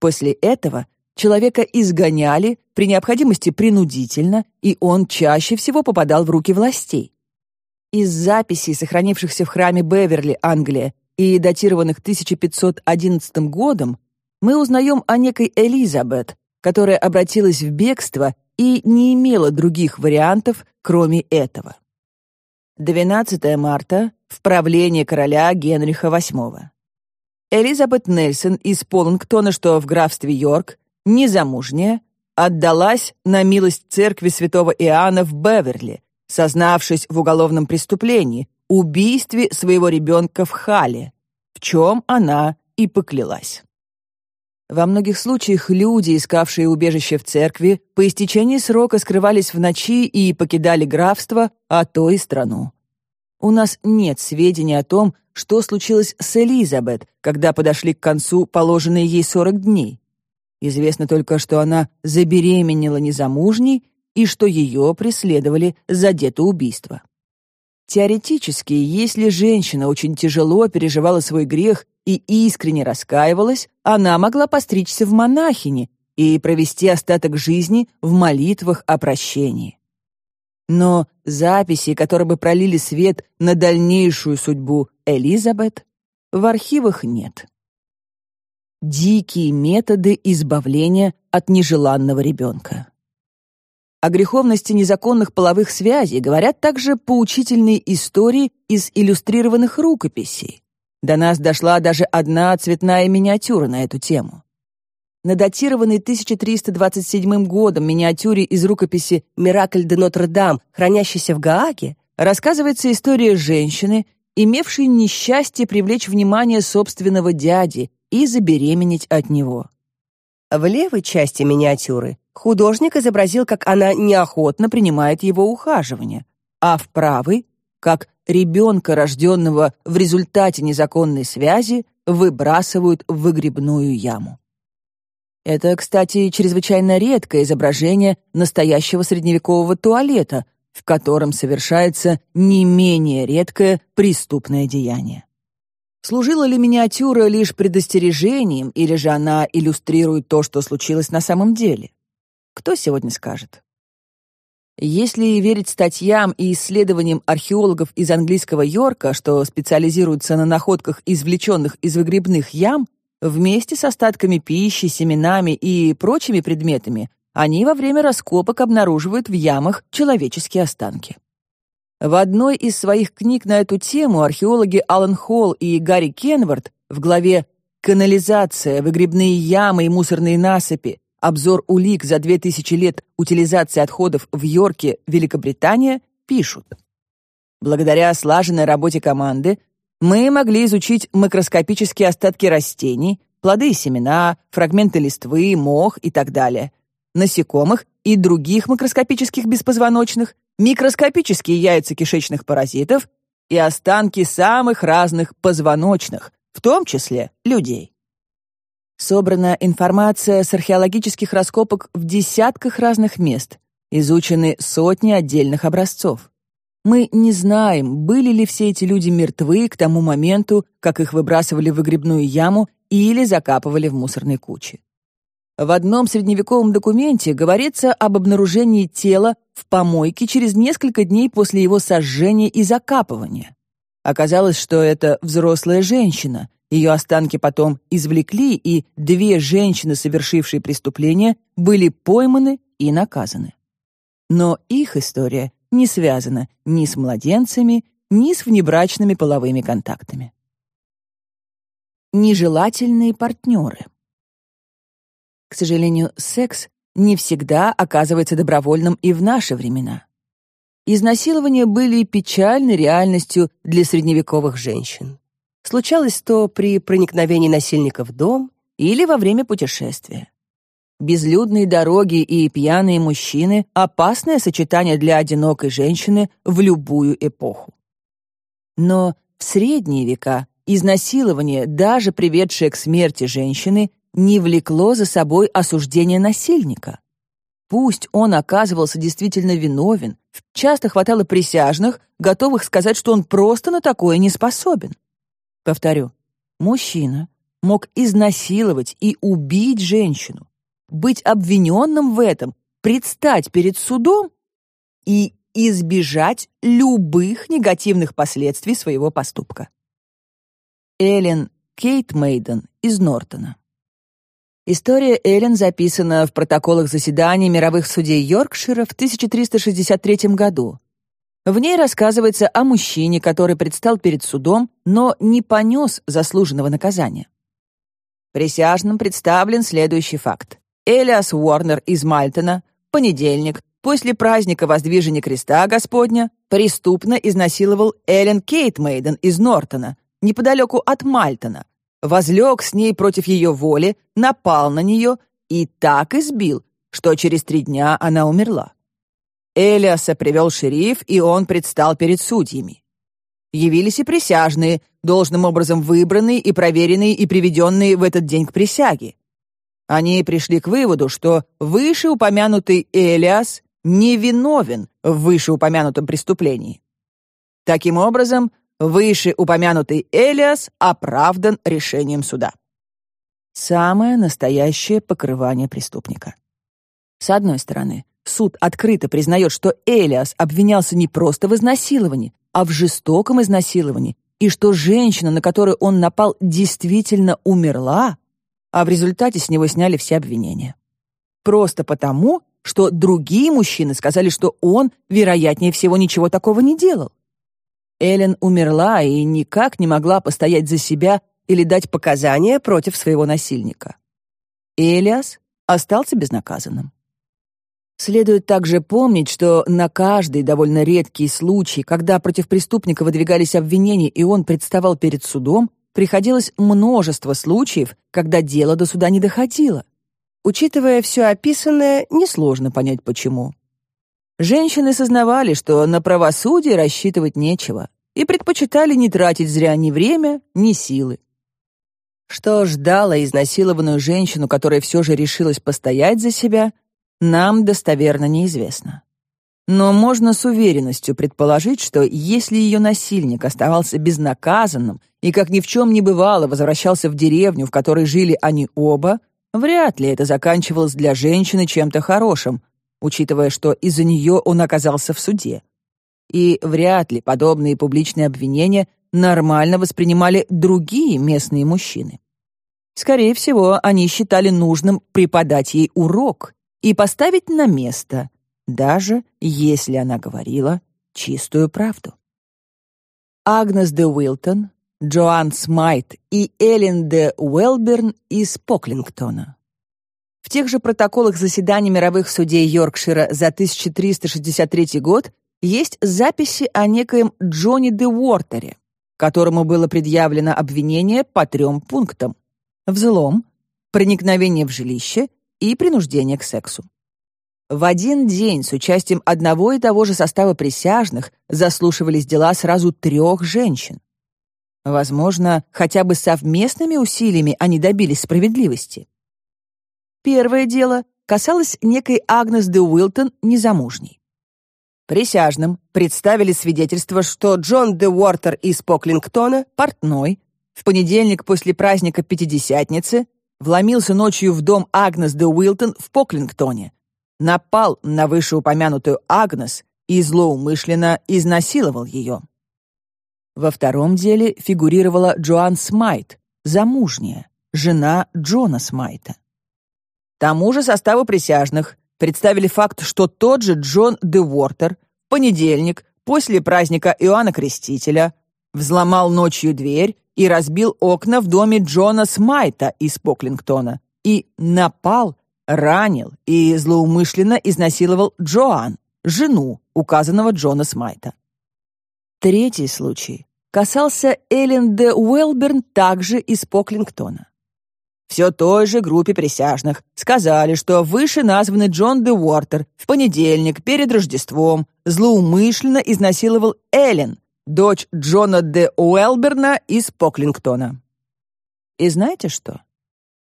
После этого человека изгоняли, при необходимости принудительно, и он чаще всего попадал в руки властей. Из записей, сохранившихся в храме Беверли, Англия, и датированных 1511 годом, мы узнаем о некой Элизабет, которая обратилась в бегство и не имела других вариантов, кроме этого. 12 марта в правление короля Генриха VIII. Элизабет Нельсон из Поллингтона, что в графстве Йорк, незамужняя, отдалась на милость церкви святого Иоанна в Беверли, сознавшись в уголовном преступлении, убийстве своего ребенка в Хале, в чем она и поклялась. Во многих случаях люди, искавшие убежище в церкви, по истечении срока скрывались в ночи и покидали графство, а то и страну. У нас нет сведений о том, что случилось с Элизабет, когда подошли к концу положенные ей 40 дней. Известно только, что она забеременела незамужней и что ее преследовали за детоубийство. Теоретически, если женщина очень тяжело переживала свой грех и искренне раскаивалась, она могла постричься в монахини и провести остаток жизни в молитвах о прощении. Но записи, которые бы пролили свет на дальнейшую судьбу Элизабет, в архивах нет. Дикие методы избавления от нежеланного ребенка. О греховности незаконных половых связей говорят также поучительные истории из иллюстрированных рукописей. До нас дошла даже одна цветная миниатюра на эту тему. На датированной 1327 годом миниатюре из рукописи «Миракль де Нотр-Дам», хранящейся в Гааге, рассказывается история женщины, имевшей несчастье привлечь внимание собственного дяди и забеременеть от него. В левой части миниатюры Художник изобразил, как она неохотно принимает его ухаживание, а в правой — как ребенка, рожденного в результате незаконной связи, выбрасывают в выгребную яму. Это, кстати, чрезвычайно редкое изображение настоящего средневекового туалета, в котором совершается не менее редкое преступное деяние. Служила ли миниатюра лишь предостережением, или же она иллюстрирует то, что случилось на самом деле? Кто сегодня скажет? Если верить статьям и исследованиям археологов из английского Йорка, что специализируются на находках, извлеченных из выгребных ям, вместе с остатками пищи, семенами и прочими предметами, они во время раскопок обнаруживают в ямах человеческие останки. В одной из своих книг на эту тему археологи Алан Холл и Гарри Кенвард в главе «Канализация, выгребные ямы и мусорные насыпи. Обзор улик за 2000 лет утилизации отходов в Йорке, Великобритания» пишут. Благодаря слаженной работе команды мы могли изучить макроскопические остатки растений, плоды и семена, фрагменты листвы, мох и так далее, насекомых и других макроскопических беспозвоночных, микроскопические яйца кишечных паразитов и останки самых разных позвоночных, в том числе людей. Собрана информация с археологических раскопок в десятках разных мест, изучены сотни отдельных образцов. Мы не знаем, были ли все эти люди мертвы к тому моменту, как их выбрасывали в выгребную яму или закапывали в мусорной куче. В одном средневековом документе говорится об обнаружении тела в помойке через несколько дней после его сожжения и закапывания. Оказалось, что это взрослая женщина. Ее останки потом извлекли, и две женщины, совершившие преступление, были пойманы и наказаны. Но их история не связана ни с младенцами, ни с внебрачными половыми контактами. Нежелательные партнеры. К сожалению, секс не всегда оказывается добровольным и в наши времена. Изнасилования были печальной реальностью для средневековых женщин. Случалось то при проникновении насильника в дом или во время путешествия. Безлюдные дороги и пьяные мужчины — опасное сочетание для одинокой женщины в любую эпоху. Но в средние века изнасилование, даже приведшее к смерти женщины, не влекло за собой осуждение насильника. Пусть он оказывался действительно виновен, часто хватало присяжных, готовых сказать, что он просто на такое не способен. Повторю, мужчина мог изнасиловать и убить женщину, быть обвиненным в этом, предстать перед судом и избежать любых негативных последствий своего поступка. Эллен Кейт Мейден из Нортона История Эллен записана в протоколах заседаний мировых судей Йоркшира в 1363 году. В ней рассказывается о мужчине, который предстал перед судом, но не понес заслуженного наказания. Присяжным представлен следующий факт. Элиас Уорнер из Мальтона, понедельник, после праздника Воздвижения Креста Господня, преступно изнасиловал Эллен Кейтмейден из Нортона, неподалеку от Мальтона, возлег с ней против ее воли, напал на нее и так избил, что через три дня она умерла. Элиаса привел шериф, и он предстал перед судьями. Явились и присяжные, должным образом выбранные и проверенные и приведенные в этот день к присяге. Они пришли к выводу, что вышеупомянутый Элиас невиновен в вышеупомянутом преступлении. Таким образом, Вышеупомянутый Элиас оправдан решением суда. Самое настоящее покрывание преступника. С одной стороны, суд открыто признает, что Элиас обвинялся не просто в изнасиловании, а в жестоком изнасиловании, и что женщина, на которую он напал, действительно умерла, а в результате с него сняли все обвинения. Просто потому, что другие мужчины сказали, что он, вероятнее всего, ничего такого не делал. Эллен умерла и никак не могла постоять за себя или дать показания против своего насильника. Элиас остался безнаказанным. Следует также помнить, что на каждый довольно редкий случай, когда против преступника выдвигались обвинения и он представал перед судом, приходилось множество случаев, когда дело до суда не доходило. Учитывая все описанное, несложно понять почему. Женщины сознавали, что на правосудие рассчитывать нечего, и предпочитали не тратить зря ни время, ни силы. Что ждало изнасилованную женщину, которая все же решилась постоять за себя, нам достоверно неизвестно. Но можно с уверенностью предположить, что если ее насильник оставался безнаказанным и, как ни в чем не бывало, возвращался в деревню, в которой жили они оба, Вряд ли это заканчивалось для женщины чем-то хорошим, учитывая, что из-за нее он оказался в суде. И вряд ли подобные публичные обвинения нормально воспринимали другие местные мужчины. Скорее всего, они считали нужным преподать ей урок и поставить на место, даже если она говорила чистую правду. Агнес де Уилтон, Джоан Смайт и Эллен де Уэлберн из Поклингтона. В тех же протоколах заседаний мировых судей Йоркшира за 1363 год есть записи о некоем Джонни де Уортере, которому было предъявлено обвинение по трем пунктам: взлом, проникновение в жилище и принуждение к сексу. В один день с участием одного и того же состава присяжных заслушивались дела сразу трех женщин. Возможно, хотя бы совместными усилиями они добились справедливости. Первое дело касалось некой Агнес де Уилтон, незамужней. Присяжным представили свидетельство, что Джон де Уортер из Поклингтона, портной, в понедельник после праздника Пятидесятницы вломился ночью в дом Агнес де Уилтон в Поклингтоне, напал на вышеупомянутую Агнес и злоумышленно изнасиловал ее. Во втором деле фигурировала Джоан Смайт, замужняя, жена Джона Смайта. Тому же составу присяжных представили факт, что тот же Джон де Уортер в понедельник после праздника Иоанна Крестителя взломал ночью дверь и разбил окна в доме Джона Смайта из Поклингтона и напал ранил и злоумышленно изнасиловал Джоан, жену указанного Джона Смайта. Третий случай касался Эллен де Уэлберн также из Поклингтона. Все той же группе присяжных сказали, что выше названный Джон де Уортер в понедельник перед Рождеством злоумышленно изнасиловал Эллен, дочь Джона де Уэлберна из Поклингтона. И знаете что?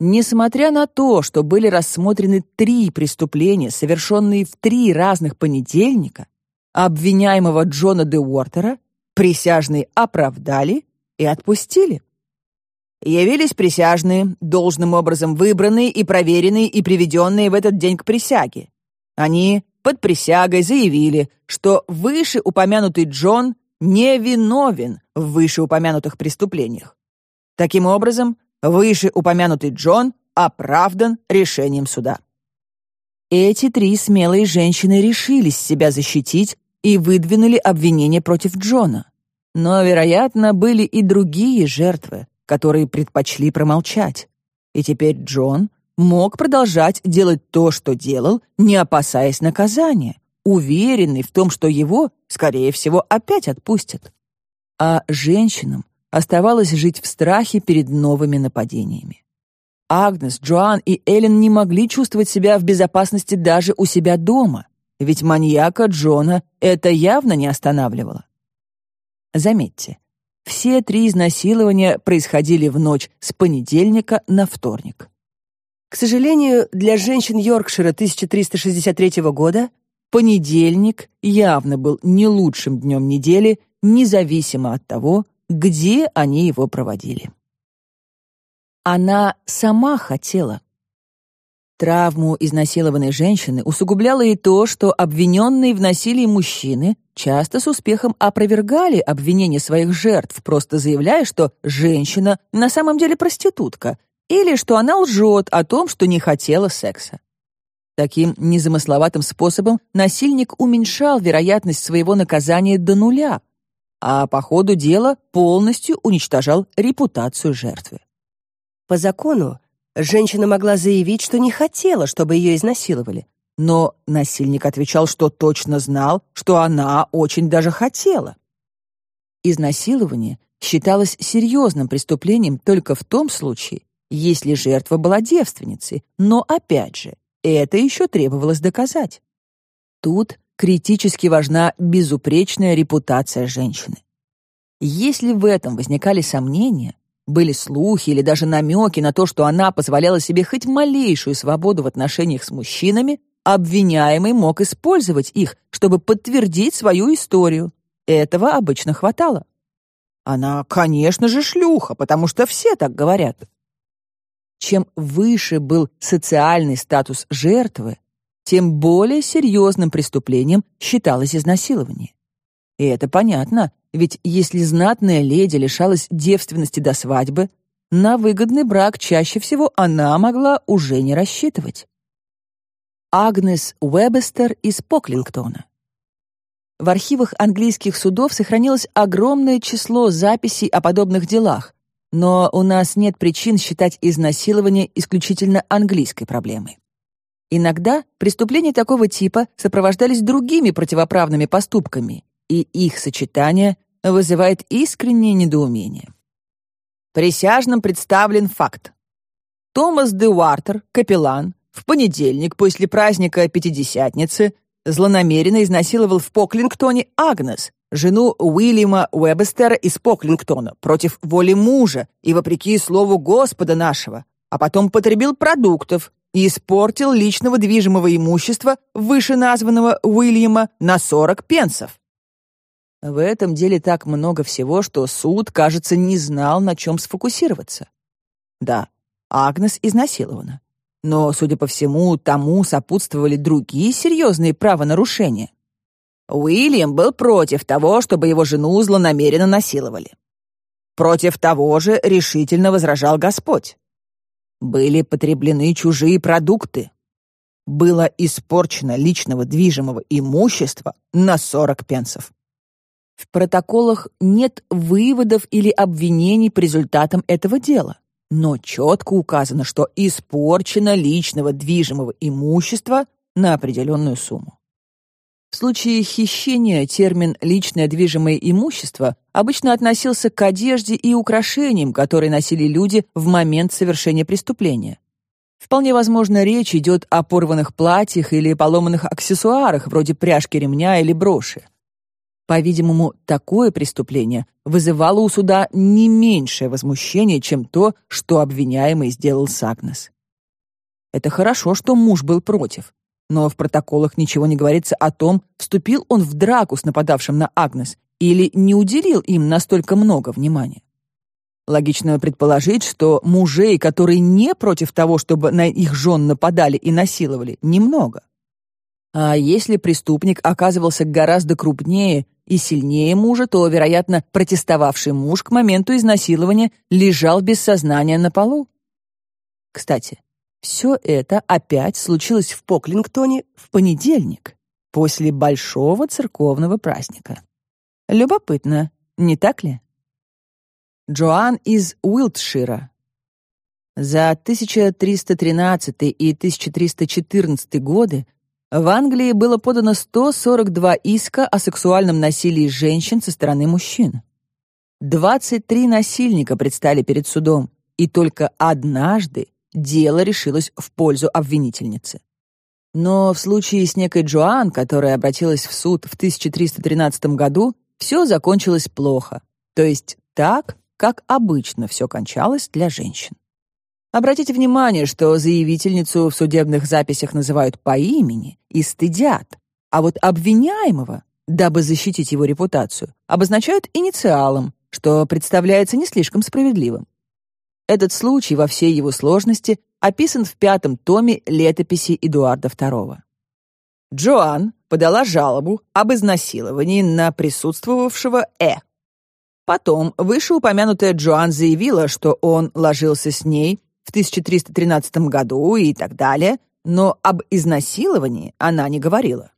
Несмотря на то, что были рассмотрены три преступления, совершенные в три разных понедельника, обвиняемого Джона де Уортера присяжные оправдали и отпустили. Явились присяжные, должным образом выбранные и проверенные и приведенные в этот день к присяге. Они под присягой заявили, что вышеупомянутый Джон невиновен в вышеупомянутых преступлениях. Таким образом, Вышеупомянутый Джон оправдан решением суда. Эти три смелые женщины решились себя защитить и выдвинули обвинение против Джона. Но, вероятно, были и другие жертвы, которые предпочли промолчать. И теперь Джон мог продолжать делать то, что делал, не опасаясь наказания, уверенный в том, что его, скорее всего, опять отпустят. А женщинам оставалось жить в страхе перед новыми нападениями. Агнес, Джоан и Эллен не могли чувствовать себя в безопасности даже у себя дома, ведь маньяка Джона это явно не останавливало. Заметьте, все три изнасилования происходили в ночь с понедельника на вторник. К сожалению, для женщин Йоркшира 1363 года понедельник явно был не лучшим днем недели, независимо от того, где они его проводили. Она сама хотела. Травму изнасилованной женщины усугубляло и то, что обвиненные в насилии мужчины часто с успехом опровергали обвинения своих жертв, просто заявляя, что женщина на самом деле проститутка или что она лжет о том, что не хотела секса. Таким незамысловатым способом насильник уменьшал вероятность своего наказания до нуля, а по ходу дела полностью уничтожал репутацию жертвы. По закону женщина могла заявить, что не хотела, чтобы ее изнасиловали, но насильник отвечал, что точно знал, что она очень даже хотела. Изнасилование считалось серьезным преступлением только в том случае, если жертва была девственницей, но опять же, это еще требовалось доказать. Тут критически важна безупречная репутация женщины. Если в этом возникали сомнения, были слухи или даже намеки на то, что она позволяла себе хоть малейшую свободу в отношениях с мужчинами, обвиняемый мог использовать их, чтобы подтвердить свою историю. Этого обычно хватало. Она, конечно же, шлюха, потому что все так говорят. чем выше был социальный статус жертвы, тем более серьезным преступлением считалось изнасилование. И это понятно, ведь если знатная леди лишалась девственности до свадьбы, на выгодный брак чаще всего она могла уже не рассчитывать. Агнес Уэбестер из Поклингтона. В архивах английских судов сохранилось огромное число записей о подобных делах, но у нас нет причин считать изнасилование исключительно английской проблемой. Иногда преступления такого типа сопровождались другими противоправными поступками, и их сочетание вызывает искреннее недоумение. Присяжным представлен факт. Томас де Уартер, капеллан, в понедельник после праздника Пятидесятницы злонамеренно изнасиловал в Поклингтоне Агнес, жену Уильяма Уэббестера из Поклингтона, против воли мужа и вопреки слову Господа нашего, а потом потребил продуктов и испортил личного движимого имущества вышеназванного Уильяма на 40 пенсов. В этом деле так много всего, что суд, кажется, не знал, на чем сфокусироваться. Да, Агнес изнасилована. Но, судя по всему, тому сопутствовали другие серьезные правонарушения. Уильям был против того, чтобы его жену злонамеренно насиловали. Против того же решительно возражал Господь. Были потреблены чужие продукты. Было испорчено личного движимого имущества на 40 пенсов. В протоколах нет выводов или обвинений по результатам этого дела но четко указано, что испорчено личного движимого имущества на определенную сумму. В случае хищения термин «личное движимое имущество» обычно относился к одежде и украшениям, которые носили люди в момент совершения преступления. Вполне возможно, речь идет о порванных платьях или поломанных аксессуарах, вроде пряжки ремня или броши. По-видимому, такое преступление вызывало у суда не меньшее возмущение, чем то, что обвиняемый сделал с Агнес. Это хорошо, что муж был против, но в протоколах ничего не говорится о том, вступил он в драку с нападавшим на Агнес или не уделил им настолько много внимания. Логично предположить, что мужей, которые не против того, чтобы на их жен нападали и насиловали, немного. А если преступник оказывался гораздо крупнее и сильнее мужа, то, вероятно, протестовавший муж к моменту изнасилования лежал без сознания на полу. Кстати, все это опять случилось в Поклингтоне в понедельник, после большого церковного праздника. Любопытно, не так ли? Джоан из Уилтшира. За 1313 и 1314 годы в Англии было подано 142 иска о сексуальном насилии женщин со стороны мужчин. 23 насильника предстали перед судом, и только однажды дело решилось в пользу обвинительницы. Но в случае с некой Джоан, которая обратилась в суд в 1313 году, все закончилось плохо, то есть так, как обычно все кончалось для женщин. Обратите внимание, что заявительницу в судебных записях называют по имени и стыдят, а вот обвиняемого, дабы защитить его репутацию, обозначают инициалом, что представляется не слишком справедливым. Этот случай во всей его сложности описан в пятом томе летописи Эдуарда II. Джоан подала жалобу об изнасиловании на присутствовавшего Э. Потом вышеупомянутая Джоан заявила, что он ложился с ней в 1313 году и так далее, но об изнасиловании она не говорила.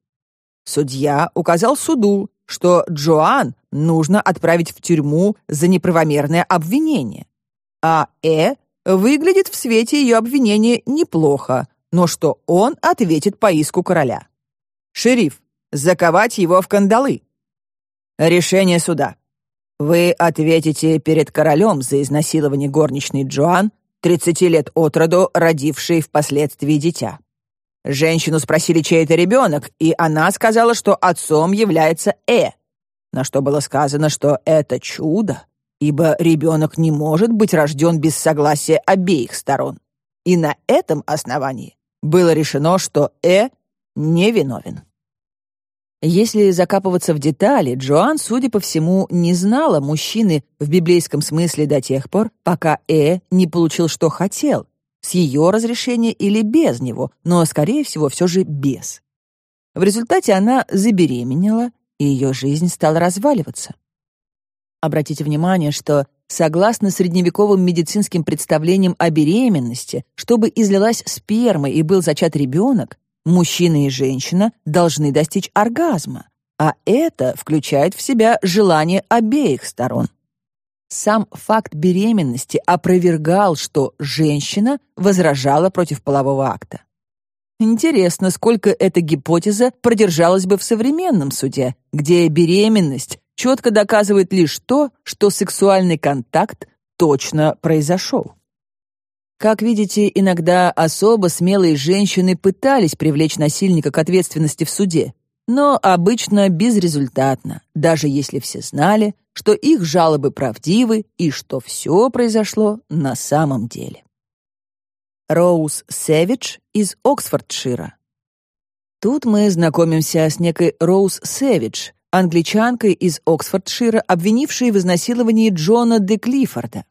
Судья указал суду, что Джоан нужно отправить в тюрьму за неправомерное обвинение, а Э выглядит в свете ее обвинения неплохо, но что он ответит по иску короля. Шериф, заковать его в кандалы. Решение суда. Вы ответите перед королем за изнасилование горничной Джоан 30 лет от роду, родившей впоследствии дитя. Женщину спросили, чей это ребенок, и она сказала, что отцом является Э, на что было сказано, что это чудо, ибо ребенок не может быть рожден без согласия обеих сторон. И на этом основании было решено, что Э невиновен. Если закапываться в детали, Джоан, судя по всему, не знала мужчины в библейском смысле до тех пор, пока Э не получил, что хотел, с ее разрешения или без него, но, скорее всего, все же без. В результате она забеременела, и ее жизнь стала разваливаться. Обратите внимание, что, согласно средневековым медицинским представлениям о беременности, чтобы излилась сперма и был зачат ребенок, мужчина и женщина должны достичь оргазма, а это включает в себя желание обеих сторон. Сам факт беременности опровергал, что женщина возражала против полового акта. Интересно, сколько эта гипотеза продержалась бы в современном суде, где беременность четко доказывает лишь то, что сексуальный контакт точно произошел. Как видите, иногда особо смелые женщины пытались привлечь насильника к ответственности в суде, но обычно безрезультатно, даже если все знали, что их жалобы правдивы и что все произошло на самом деле. Роуз Сэвидж из Оксфордшира. Тут мы знакомимся с некой Роуз Сэвидж, англичанкой из Оксфордшира, обвинившей в изнасиловании Джона де Клиффорда.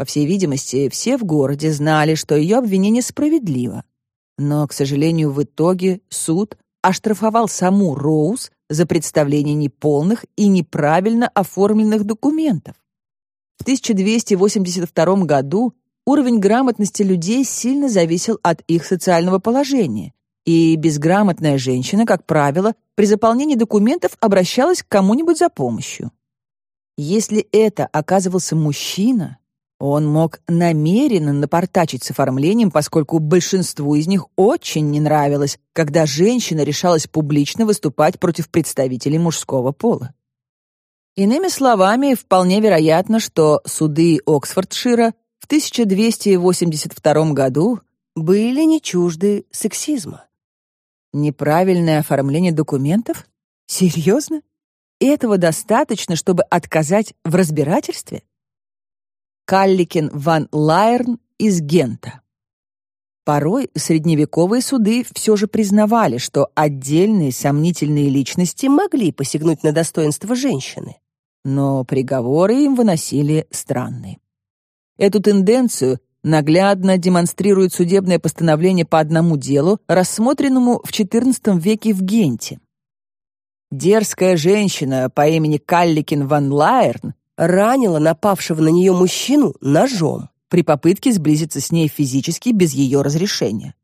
По всей видимости, все в городе знали, что ее обвинение справедливо. Но, к сожалению, в итоге суд оштрафовал саму Роуз за представление неполных и неправильно оформленных документов. В 1282 году уровень грамотности людей сильно зависел от их социального положения, и безграмотная женщина, как правило, при заполнении документов обращалась к кому-нибудь за помощью. Если это оказывался мужчина, он мог намеренно напортачить с оформлением, поскольку большинству из них очень не нравилось, когда женщина решалась публично выступать против представителей мужского пола. Иными словами, вполне вероятно, что суды Оксфордшира в 1282 году были не чужды сексизма. Неправильное оформление документов? Серьезно? Этого достаточно, чтобы отказать в разбирательстве? Калликин ван Лайерн из Гента. Порой средневековые суды все же признавали, что отдельные сомнительные личности могли посягнуть на достоинство женщины, но приговоры им выносили странные. Эту тенденцию наглядно демонстрирует судебное постановление по одному делу, рассмотренному в XIV веке в Генте. Дерзкая женщина по имени Калликин ван Лайерн ранила напавшего на нее мужчину ножом при попытке сблизиться с ней физически без ее разрешения.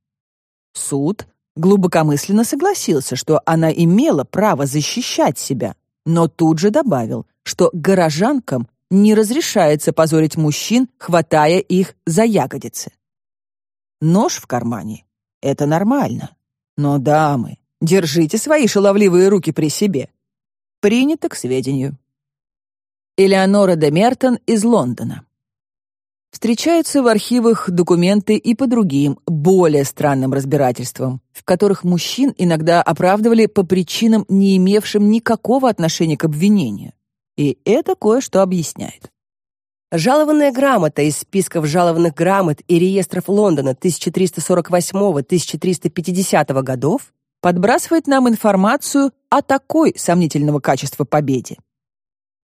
Суд глубокомысленно согласился, что она имела право защищать себя, но тут же добавил, что горожанкам не разрешается позорить мужчин, хватая их за ягодицы. Нож в кармане — это нормально. Но, дамы, держите свои шаловливые руки при себе. Принято к сведению. Элеонора де Мертон из Лондона. Встречаются в архивах документы и по другим, более странным разбирательствам, в которых мужчин иногда оправдывали по причинам, не имевшим никакого отношения к обвинению. И это кое-что объясняет. Жалованная грамота из списков жалованных грамот и реестров Лондона 1348-1350 годов подбрасывает нам информацию о такой сомнительного качества победе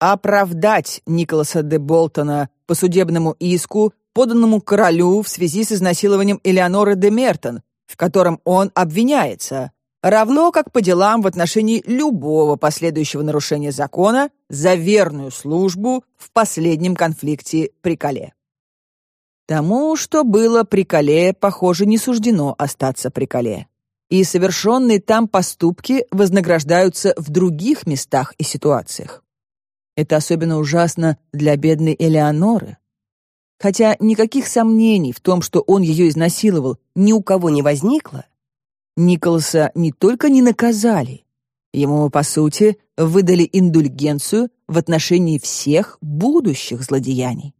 оправдать Николаса де Болтона по судебному иску, поданному королю в связи с изнасилованием Элеоноры де Мертон, в котором он обвиняется, равно как по делам в отношении любого последующего нарушения закона за верную службу в последнем конфликте при Кале. Тому, что было при Кале, похоже, не суждено остаться при Кале. И совершенные там поступки вознаграждаются в других местах и ситуациях. Это особенно ужасно для бедной Элеоноры. Хотя никаких сомнений в том, что он ее изнасиловал, ни у кого не возникло, Николаса не только не наказали, ему, по сути, выдали индульгенцию в отношении всех будущих злодеяний.